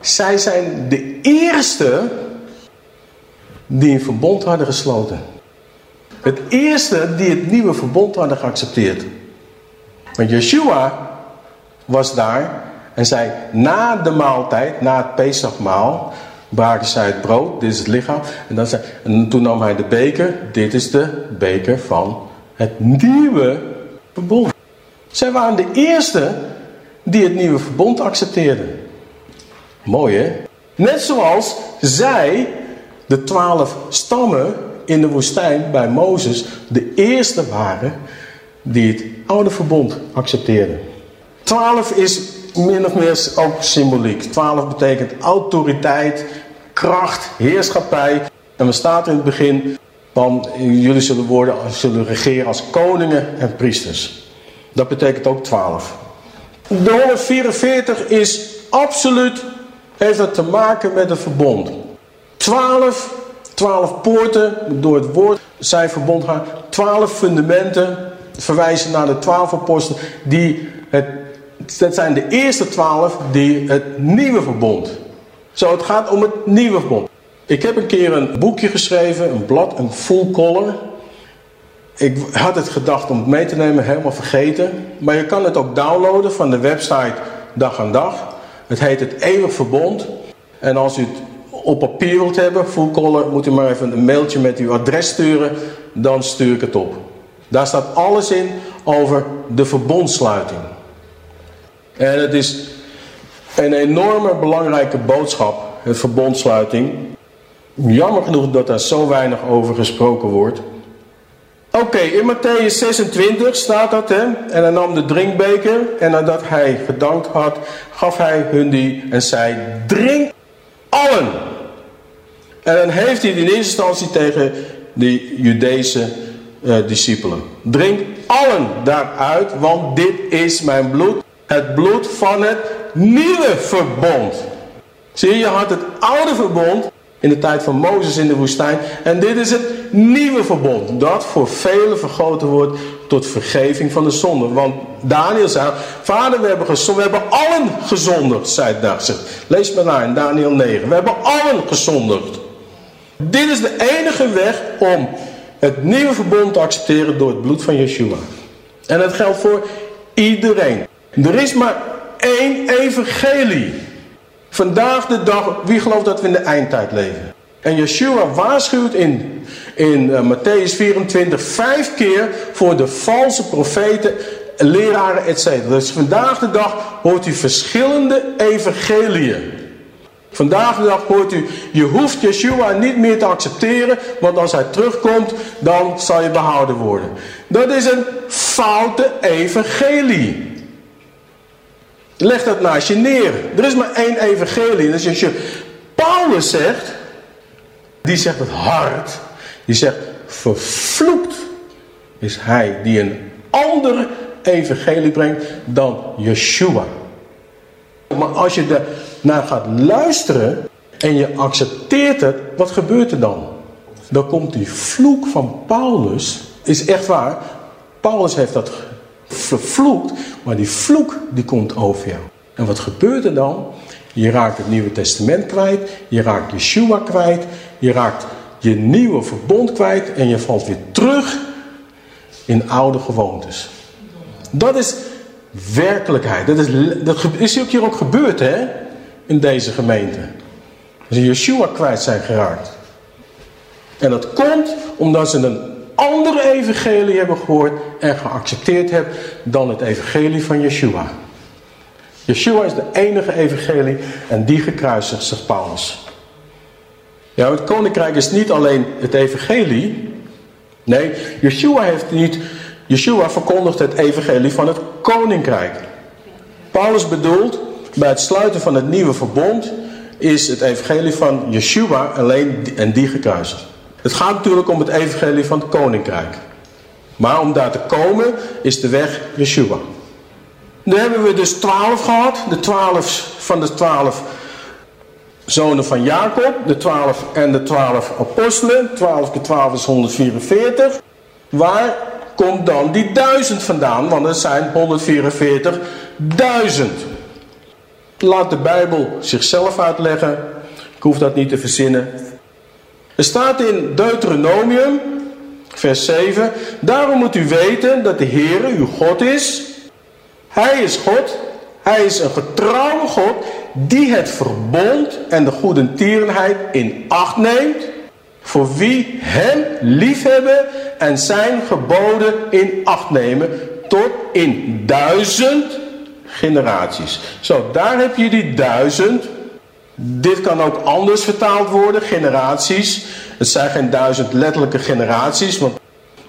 Zij zijn de eerste die een verbond hadden gesloten. Het eerste die het nieuwe verbond hadden geaccepteerd. Want Yeshua was daar en zei, na de maaltijd, na het Pesachmaal, braken zij het brood, dit is het lichaam. En, dan zei, en toen nam hij de beker, dit is de beker van het nieuwe verbond. Zij waren de eerste die het nieuwe verbond accepteerden. Mooi hè? Net zoals zij, de twaalf stammen in de woestijn bij Mozes, de eerste waren die het oude verbond accepteerden. Twaalf is min of meer ook symboliek. Twaalf betekent autoriteit, kracht, heerschappij. En we staan in het begin van jullie zullen, worden, zullen regeren als koningen en priesters. Dat betekent ook twaalf. De 144 is absoluut, heeft het te maken met een verbond. Twaalf, twaalf poorten door het woord zijn verbond gaan. Twaalf fundamenten verwijzen naar de twaalf apostelen. Die het, dat zijn de eerste twaalf die het nieuwe verbond. Zo, het gaat om het nieuwe verbond. Ik heb een keer een boekje geschreven, een blad, een full color. Ik had het gedacht om het mee te nemen, helemaal vergeten. Maar je kan het ook downloaden van de website Dag aan Dag. Het heet het Eeuwig Verbond. En als u het op papier wilt hebben, full color, moet u maar even een mailtje met uw adres sturen. Dan stuur ik het op. Daar staat alles in over de verbondsluiting. En het is een enorme belangrijke boodschap, het verbondsluiting. Jammer genoeg dat daar zo weinig over gesproken wordt. Oké, in Matthäus 26 staat dat, hè. En hij nam de drinkbeker en nadat hij gedankt had, gaf hij hun die en zei, drink allen. En dan heeft hij in eerste instantie tegen de Judese uh, discipelen. Drink allen daaruit, want dit is mijn bloed. Het bloed van het nieuwe verbond. Zie je, je had het oude verbond in de tijd van Mozes in de woestijn. En dit is het nieuwe verbond. Dat voor velen vergoten wordt tot vergeving van de zonde. Want Daniel zei, vader we hebben. We hebben allen gezondigd, zei David. Lees maar naar in Daniel 9. We hebben allen gezondigd. Dit is de enige weg om het nieuwe verbond te accepteren door het bloed van Yeshua. En dat geldt voor iedereen. Er is maar één evangelie. Vandaag de dag, wie gelooft dat we in de eindtijd leven? En Yeshua waarschuwt in, in uh, Matthäus 24 vijf keer voor de valse profeten, leraren, etc. Dus vandaag de dag hoort u verschillende evangeliën. Vandaag de dag hoort u, je hoeft Yeshua niet meer te accepteren, want als hij terugkomt, dan zal je behouden worden. Dat is een foute evangelie. Leg dat naast je neer. Er is maar één evangelie. Dus als je Paulus zegt, die zegt het hard. Die zegt, vervloekt is hij die een andere evangelie brengt dan Yeshua. Maar als je er naar gaat luisteren en je accepteert het, wat gebeurt er dan? Dan komt die vloek van Paulus, is echt waar. Paulus heeft dat vervloekt, maar die vloek die komt over jou. En wat gebeurt er dan? Je raakt het Nieuwe Testament kwijt, je raakt Yeshua kwijt, je raakt je nieuwe verbond kwijt en je valt weer terug in oude gewoontes. Dat is werkelijkheid. Dat is, dat is ook hier ook gebeurd hè, in deze gemeente. Ze Yeshua kwijt zijn geraakt. En dat komt omdat ze een andere evangelie hebben gehoord en geaccepteerd hebben dan het evangelie van Yeshua. Yeshua is de enige evangelie en die gekruisigd, zegt Paulus. Ja, het koninkrijk is niet alleen het evangelie. Nee, Yeshua heeft niet... Yeshua verkondigt het evangelie van het koninkrijk. Paulus bedoelt, bij het sluiten van het nieuwe verbond... is het evangelie van Yeshua alleen en die gekruisigd. Het gaat natuurlijk om het evangelie van het koninkrijk. Maar om daar te komen is de weg Yeshua. Nu hebben we dus twaalf gehad. De twaalf van de twaalf zonen van Jacob. De twaalf en de twaalf apostelen. 12 keer 12 is 144. Waar komt dan die duizend vandaan? Want het zijn 144.000. Laat de Bijbel zichzelf uitleggen. Ik hoef dat niet te verzinnen. Er staat in Deuteronomium, vers 7. Daarom moet u weten dat de Heere uw God is. Hij is God. Hij is een getrouwe God die het verbond en de goede tierenheid in acht neemt. Voor wie hem liefhebben en zijn geboden in acht nemen tot in duizend generaties. Zo, daar heb je die duizend. Dit kan ook anders vertaald worden, generaties. Het zijn geen duizend letterlijke generaties, want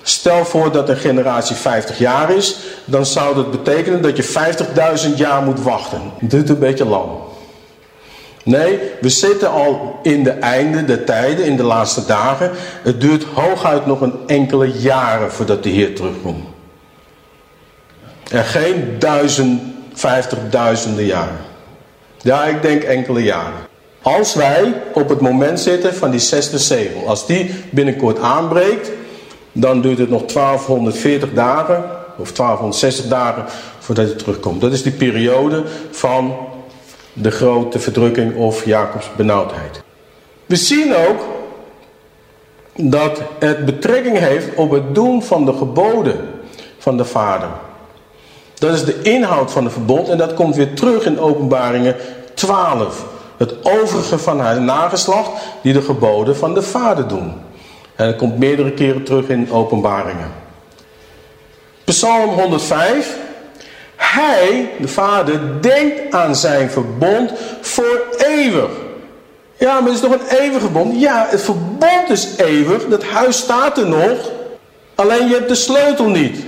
stel voor dat een generatie 50 jaar is, dan zou dat betekenen dat je 50.000 jaar moet wachten. Dit is een beetje lang. Nee, we zitten al in de einde der tijden, in de laatste dagen. Het duurt hooguit nog een enkele jaren voordat de Heer terugkomt. En geen duizend, vijftigduizenden jaren. Ja, ik denk enkele jaren. Als wij op het moment zitten van die zesde zegel, als die binnenkort aanbreekt, dan duurt het nog 1240 dagen, of 1260 dagen, voordat hij terugkomt. Dat is die periode van de grote verdrukking of Jacobs benauwdheid. We zien ook dat het betrekking heeft op het doen van de geboden van de Vader. Dat is de inhoud van het verbond en dat komt weer terug in openbaringen 12. Het overige van haar nageslacht die de geboden van de Vader doen. En dat komt meerdere keren terug in openbaringen. Psalm 105. Hij, de Vader, denkt aan zijn verbond voor eeuwig. Ja, maar het is toch een eeuwig verbond? Ja, het verbond is eeuwig. Dat huis staat er nog. Alleen je hebt de sleutel niet.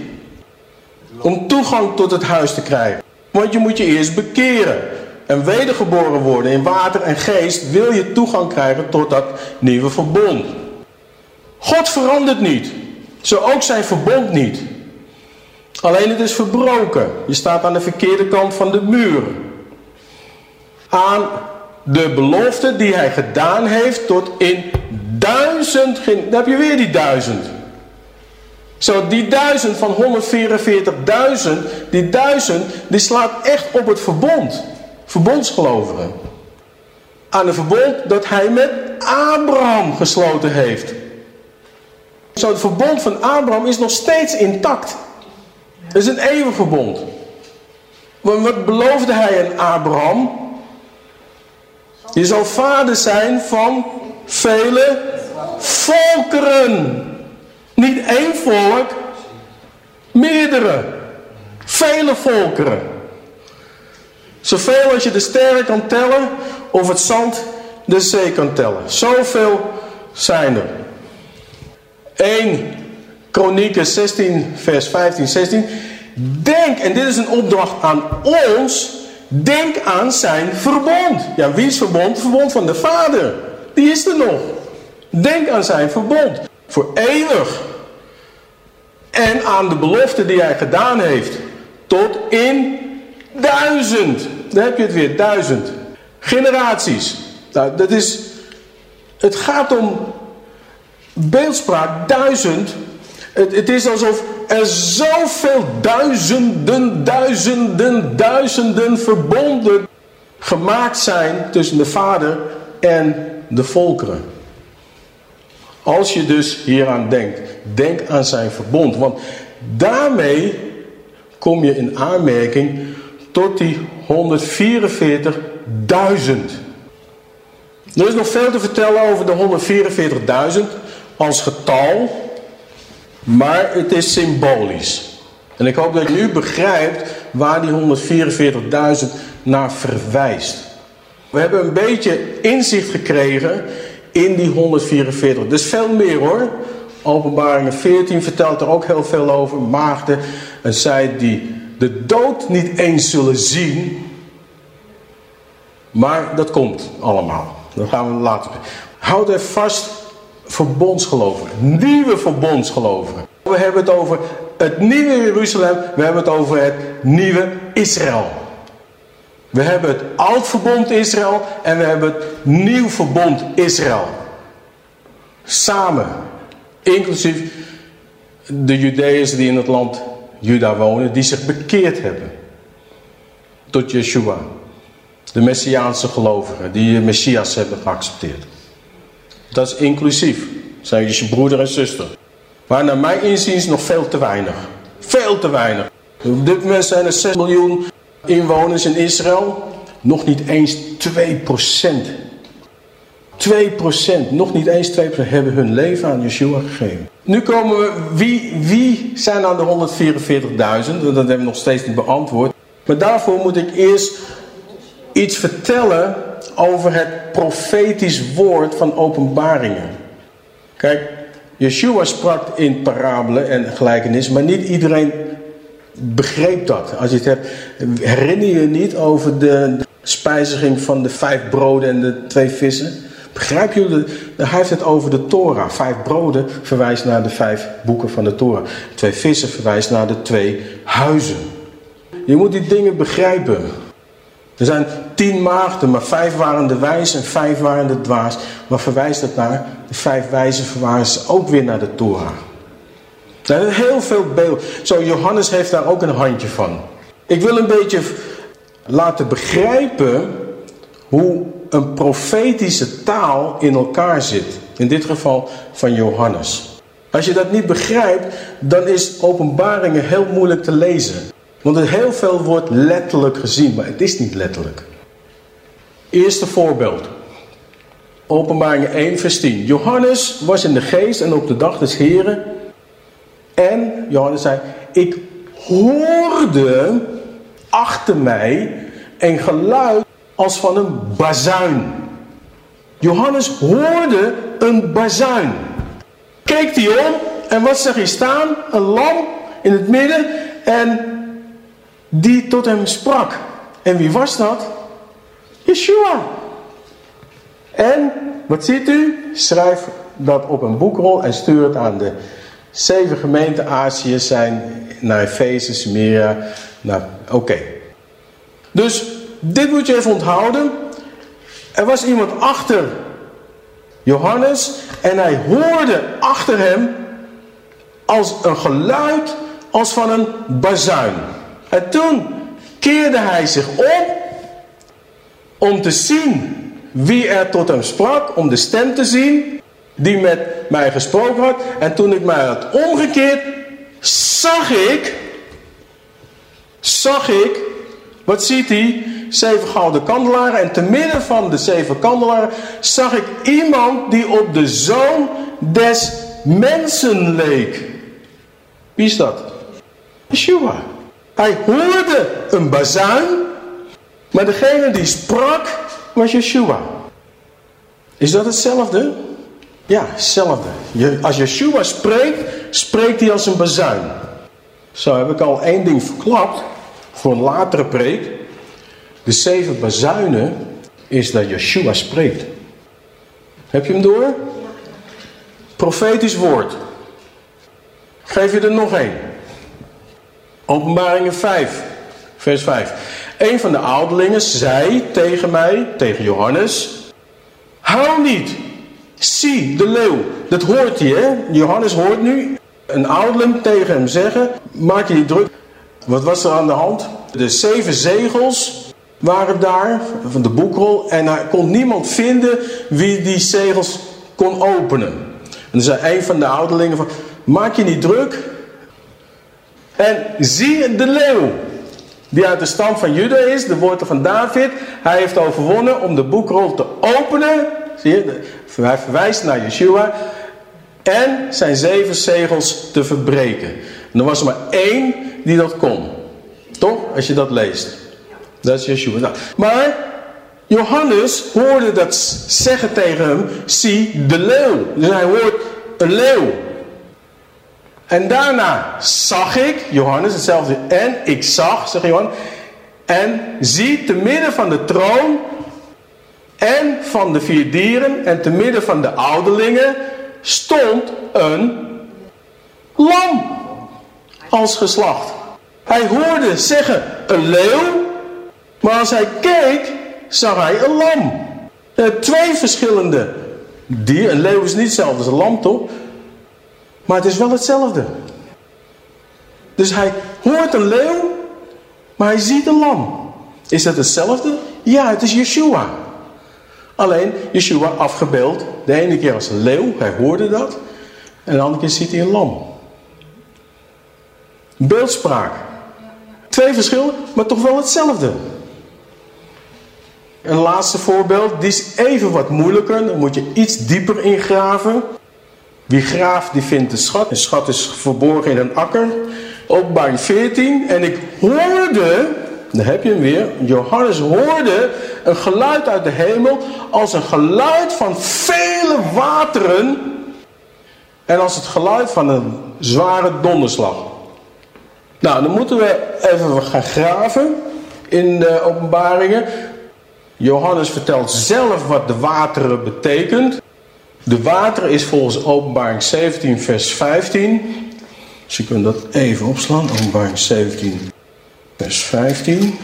Om toegang tot het huis te krijgen. Want je moet je eerst bekeren. En wedergeboren worden in water en geest. Wil je toegang krijgen tot dat nieuwe verbond. God verandert niet. Zo ook zijn verbond niet. Alleen het is verbroken. Je staat aan de verkeerde kant van de muur. Aan de belofte die hij gedaan heeft tot in duizend. Dan heb je weer die duizend. Zo, die duizend van 144.000, die duizend, die slaat echt op het verbond. Verbondsgelovigen. Aan het verbond dat hij met Abraham gesloten heeft. Zo, het verbond van Abraham is nog steeds intact. Het is een eeuwig verbond. Want wat beloofde hij aan Abraham? Je zal vader zijn van vele volkeren. Niet één volk, meerdere. Vele volkeren. Zoveel als je de sterren kan tellen of het zand de zee kan tellen. Zoveel zijn er. 1 Kronieken 16 vers 15, 16. Denk, en dit is een opdracht aan ons, denk aan zijn verbond. Ja, wie is verbond? Verbond van de Vader. Die is er nog. Denk aan zijn verbond. Voor eeuwig. En aan de belofte die hij gedaan heeft. Tot in duizend. Daar heb je het weer, duizend. Generaties. Nou, dat is... Het gaat om beeldspraak, duizend. Het, het is alsof er zoveel duizenden, duizenden, duizenden verbonden gemaakt zijn tussen de Vader en de volkeren. Als je dus hieraan denkt, denk aan zijn verbond. Want daarmee kom je in aanmerking tot die 144.000. Er is nog veel te vertellen over de 144.000 als getal, maar het is symbolisch. En ik hoop dat je nu begrijpt waar die 144.000 naar verwijst. We hebben een beetje inzicht gekregen in die 144. Dus veel meer hoor. Openbaringen 14 vertelt er ook heel veel over. Maagden en zij die de dood niet eens zullen zien. Maar dat komt allemaal. Dat gaan we later. Houd er vast verbondsgelovigen. Nieuwe verbondsgelovigen. We hebben het over het nieuwe Jeruzalem. We hebben het over het nieuwe Israël. We hebben het oud verbond Israël en we hebben het nieuw verbond Israël. Samen. Inclusief de Judeërs die in het land Juda wonen, die zich bekeerd hebben. Tot Yeshua. De Messiaanse gelovigen, die Messias hebben geaccepteerd. Dat is inclusief. Zijn je broeder en zuster. Maar naar mijn inziens nog veel te weinig. Veel te weinig. Op dit moment zijn er 6 miljoen inwoners in Israël. Nog niet eens 2%. 2%, nog niet eens 2% hebben hun leven aan Yeshua gegeven. Nu komen we, wie, wie zijn aan de 144.000? Dat hebben we nog steeds niet beantwoord. Maar daarvoor moet ik eerst iets vertellen over het profetisch woord van openbaringen. Kijk, Yeshua sprak in parabelen en gelijkenissen, maar niet iedereen begreep dat. Als je het hebt, herinner je je niet over de spijziging van de vijf broden en de twee vissen? Begrijp je? Hij heeft het over de Torah. Vijf broden verwijst naar de vijf boeken van de Torah. Twee vissen verwijst naar de twee huizen. Je moet die dingen begrijpen. Er zijn tien maagden, maar vijf waren de wijs en vijf waren de dwaas. Waar verwijst dat naar? De vijf wijzen verwijzen ook weer naar de Torah. Er zijn heel veel beelden. Zo, Johannes heeft daar ook een handje van. Ik wil een beetje laten begrijpen hoe een profetische taal in elkaar zit. In dit geval van Johannes. Als je dat niet begrijpt, dan is openbaringen heel moeilijk te lezen. Want er heel veel wordt letterlijk gezien, maar het is niet letterlijk. Eerste voorbeeld. Openbaringen 1 vers 10. Johannes was in de geest en op de dag des Heren. En Johannes zei, ik hoorde achter mij een geluid als van een bazuin. Johannes hoorde een bazuin. Keek hij om en wat zag hij staan? Een lam in het midden en die tot hem sprak. En wie was dat? Yeshua. En, wat ziet u? Schrijf dat op een boekrol en stuur het aan de zeven gemeenten Azië zijn naar Efeze, Smyrna. Nou, oké. Dus dit moet je even onthouden. Er was iemand achter Johannes en hij hoorde achter hem als een geluid als van een bazuin. En toen keerde hij zich om om te zien wie er tot hem sprak, om de stem te zien die met mij gesproken had. En toen ik mij had omgekeerd, zag ik, zag ik, wat ziet hij? Zeven gouden kandelaren. En te midden van de zeven kandelaren zag ik iemand die op de zoon des mensen leek. Wie is dat? Yeshua. Hij hoorde een bazuin, maar degene die sprak was Yeshua. Is dat hetzelfde? Ja, hetzelfde. als Yeshua spreekt, spreekt hij als een bazuin. Zo heb ik al één ding verklapt voor een latere preek. De zeven bazuinen is dat Yeshua spreekt. Heb je hem door? Profetisch woord. Geef je er nog één. Openbaringen 5, vers 5. Een van de ouderlingen zei tegen mij, tegen Johannes, hou niet, zie de leeuw. Dat hoort hij, hè? Johannes hoort nu een ouderling tegen hem zeggen, maak je niet druk. Wat was er aan de hand? De zeven zegels waren daar, van de boekrol, en hij kon niemand vinden wie die zegels kon openen. En dan zei een van de ouderlingen van, maak je niet druk, en zie de leeuw, die uit de stam van Juda is, de wortel van David. Hij heeft overwonnen om de boekrol te openen. Zie je, hij verwijst naar Yeshua. En zijn zeven zegels te verbreken. En er was er maar één die dat kon. Toch? Als je dat leest. Dat is Yeshua. Nou, maar Johannes hoorde dat zeggen tegen hem. Zie de leeuw. Dus hij hoort een leeuw. En daarna zag ik, Johannes hetzelfde, en ik zag, zegt Johannes, en zie te midden van de troon en van de vier dieren en te midden van de ouderlingen stond een lam als geslacht. Hij hoorde zeggen een leeuw, maar als hij keek zag hij een lam. twee verschillende dieren. Een leeuw is niet hetzelfde als een lam toch? Maar het is wel hetzelfde. Dus hij hoort een leeuw, maar hij ziet een lam. Is dat hetzelfde? Ja, het is Yeshua. Alleen Yeshua afgebeeld. De ene keer als een leeuw, hij hoorde dat. En de andere keer ziet hij een lam. Beeldspraak. Twee verschillen, maar toch wel hetzelfde. Een laatste voorbeeld, die is even wat moeilijker. Dan moet je iets dieper ingraven. Wie graaft, die vindt de schat. De schat is verborgen in een akker. Openbaring 14. En ik hoorde, daar heb je hem weer. Johannes hoorde een geluid uit de hemel. Als een geluid van vele wateren. En als het geluid van een zware donderslag. Nou, dan moeten we even gaan graven in de openbaringen. Johannes vertelt zelf wat de wateren betekent. De water is volgens openbaring 17 vers 15. Dus je kunt dat even opslaan. Openbaring 17 vers 15.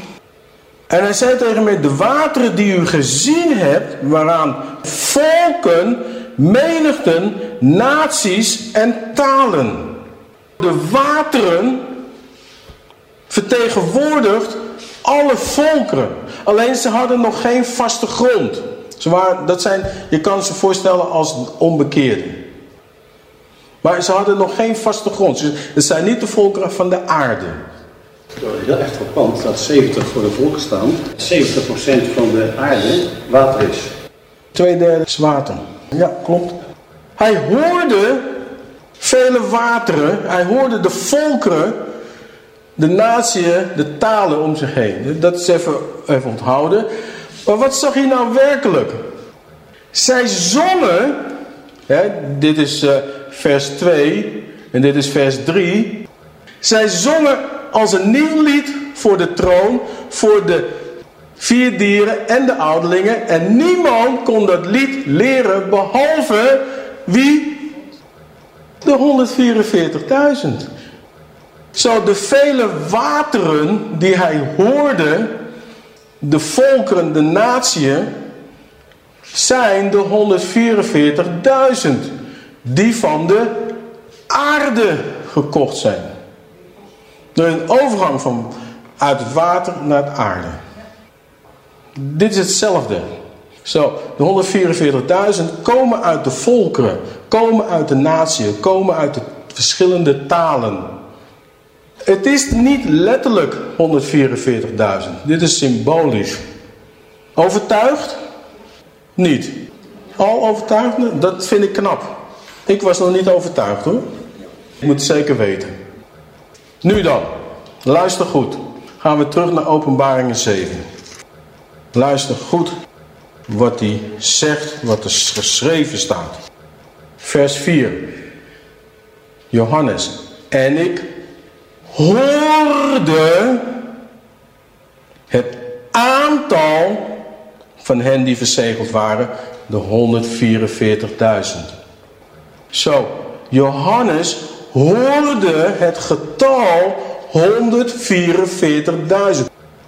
En hij zei tegen mij, de wateren die u gezien hebt, waaraan volken, menigten, naties en talen. De wateren vertegenwoordigt alle volkeren. Alleen ze hadden nog geen vaste grond. Ze waren, dat zijn, je kan ze voorstellen als onbekeerden. Maar ze hadden nog geen vaste grond. Het zijn niet de volkeren van de aarde. Heel echt frappant dat 70 voor de volken staan. 70% van de aarde water is. Tweederde is water. Ja, klopt. Hij hoorde vele wateren. Hij hoorde de volkeren, de natieën, de talen om zich heen. Dat is even, even onthouden. Maar wat zag hij nou werkelijk? Zij zongen, hè, dit is uh, vers 2 en dit is vers 3. Zij zongen als een nieuw lied voor de troon, voor de vier dieren en de ouderlingen. En niemand kon dat lied leren behalve wie? De 144.000. Zo de vele wateren die hij hoorde, de volkeren, de natieën, zijn de 144.000 die van de aarde gekocht zijn. Door een overgang van uit het water naar het aarde. Dit is hetzelfde. Zo, de 144.000 komen uit de volkeren, komen uit de natieën, komen uit de verschillende talen. Het is niet letterlijk 144.000. Dit is symbolisch. Overtuigd? Niet. Al overtuigd? Dat vind ik knap. Ik was nog niet overtuigd hoor. Ik moet het zeker weten. Nu dan. Luister goed. Gaan we terug naar openbaringen 7. Luister goed wat hij zegt, wat er geschreven staat. Vers 4. Johannes. En ik hoorde het aantal van hen die verzegeld waren, de 144.000. Zo, Johannes hoorde het getal 144.000.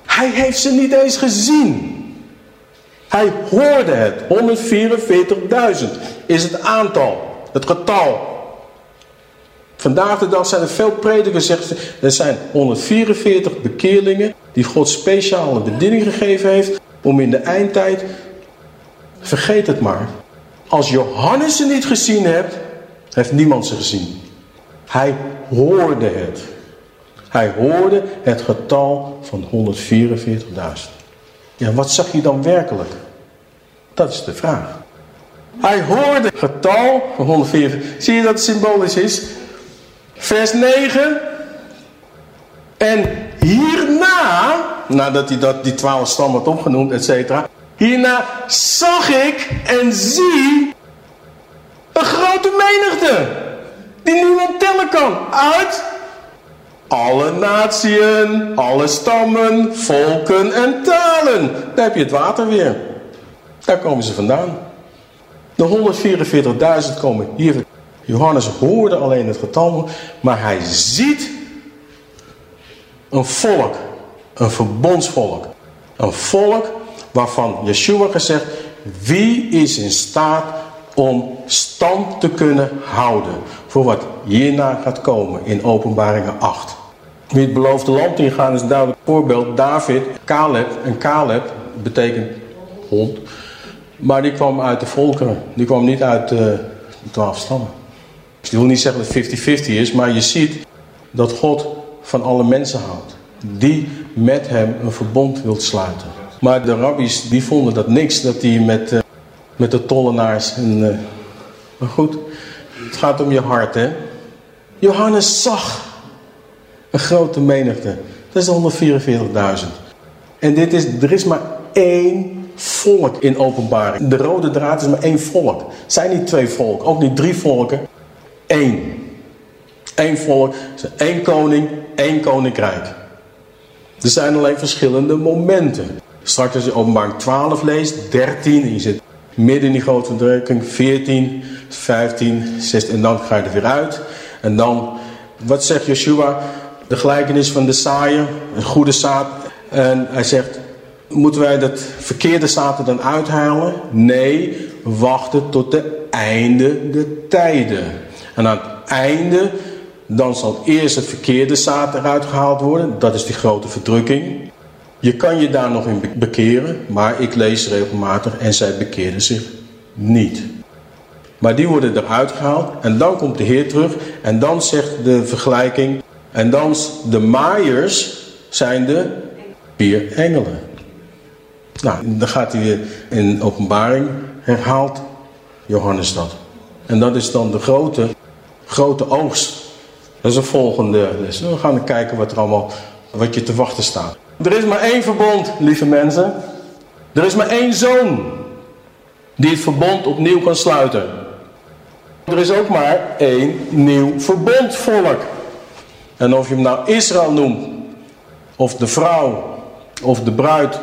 Hij heeft ze niet eens gezien. Hij hoorde het. 144.000 is het aantal, het getal. Vandaag de dag zijn er veel predikers, zeggen er zijn 144 bekeerlingen die God speciale bediening gegeven heeft om in de eindtijd, vergeet het maar. Als Johannes ze niet gezien hebt, heeft niemand ze gezien. Hij hoorde het. Hij hoorde het getal van 144.000. Ja, wat zag hij dan werkelijk? Dat is de vraag. Hij hoorde het getal van 144. Zie je dat het symbolisch is? Vers 9. En hierna, nadat hij dat, die twaalf stammen had opgenoemd, et cetera. Hierna zag ik en zie een grote menigte. Die niemand tellen kan. Uit alle natieën, alle stammen, volken en talen. Daar heb je het water weer. Daar komen ze vandaan. De 144.000 komen hier. Johannes hoorde alleen het getal, maar hij ziet een volk, een verbondsvolk. Een volk waarvan Yeshua gezegd, wie is in staat om stand te kunnen houden voor wat hierna gaat komen in openbaringen 8. Wie het beloofde land ingaan is duidelijk voorbeeld. David, Caleb. En Caleb betekent hond. Maar die kwam uit de volkeren. Die kwam niet uit de twaalf stammen. Ik wil niet zeggen dat het 50-50 is. Maar je ziet dat God van alle mensen houdt. die met hem een verbond wilt sluiten. Maar de rabbies die vonden dat niks dat hij met, eh, met de tollenaars. En, eh, maar goed, het gaat om je hart hè. Johannes zag een grote menigte. Dat is de 144.000. En dit is, er is maar één volk in openbaring. De rode draad is maar één volk. Het zijn niet twee volken, ook niet drie volken. Eén. Eén volk, één koning, één koninkrijk. Er zijn alleen verschillende momenten. Straks als je openbaring 12 leest, 13, en je zit midden in die grote verdrukking, 14, 15, 16, en dan ga je er weer uit. En dan, wat zegt Yeshua? De gelijkenis van de saaier, een goede zaad. En hij zegt, moeten wij dat verkeerde zaad er dan uithalen? Nee, wachten tot de einde de tijden. En aan het einde, dan zal eerst het verkeerde zaad eruit gehaald worden. Dat is die grote verdrukking. Je kan je daar nog in bekeren, maar ik lees regelmatig en zij bekeerden zich niet. Maar die worden eruit gehaald en dan komt de Heer terug en dan zegt de vergelijking, en dan de maaiers zijn de vier engelen. Nou, dan gaat hij in openbaring herhaalt Johannes dat. En dat is dan de grote, grote oogst. Dat is een volgende les. We gaan kijken wat er allemaal, wat je te wachten staat. Er is maar één verbond, lieve mensen. Er is maar één zoon die het verbond opnieuw kan sluiten. Er is ook maar één nieuw verbondvolk. En of je hem nou Israël noemt, of de vrouw, of de bruid,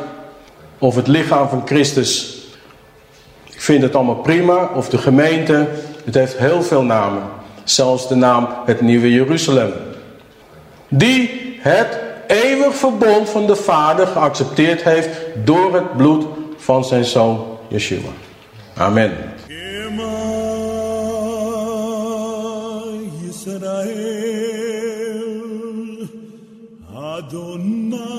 of het lichaam van Christus. Ik vind het allemaal prima, of de gemeente. Het heeft heel veel namen. Zelfs de naam het Nieuwe Jeruzalem. Die het eeuwig verbond van de Vader geaccepteerd heeft door het bloed van zijn zoon Yeshua. Amen. Israel, Adonai.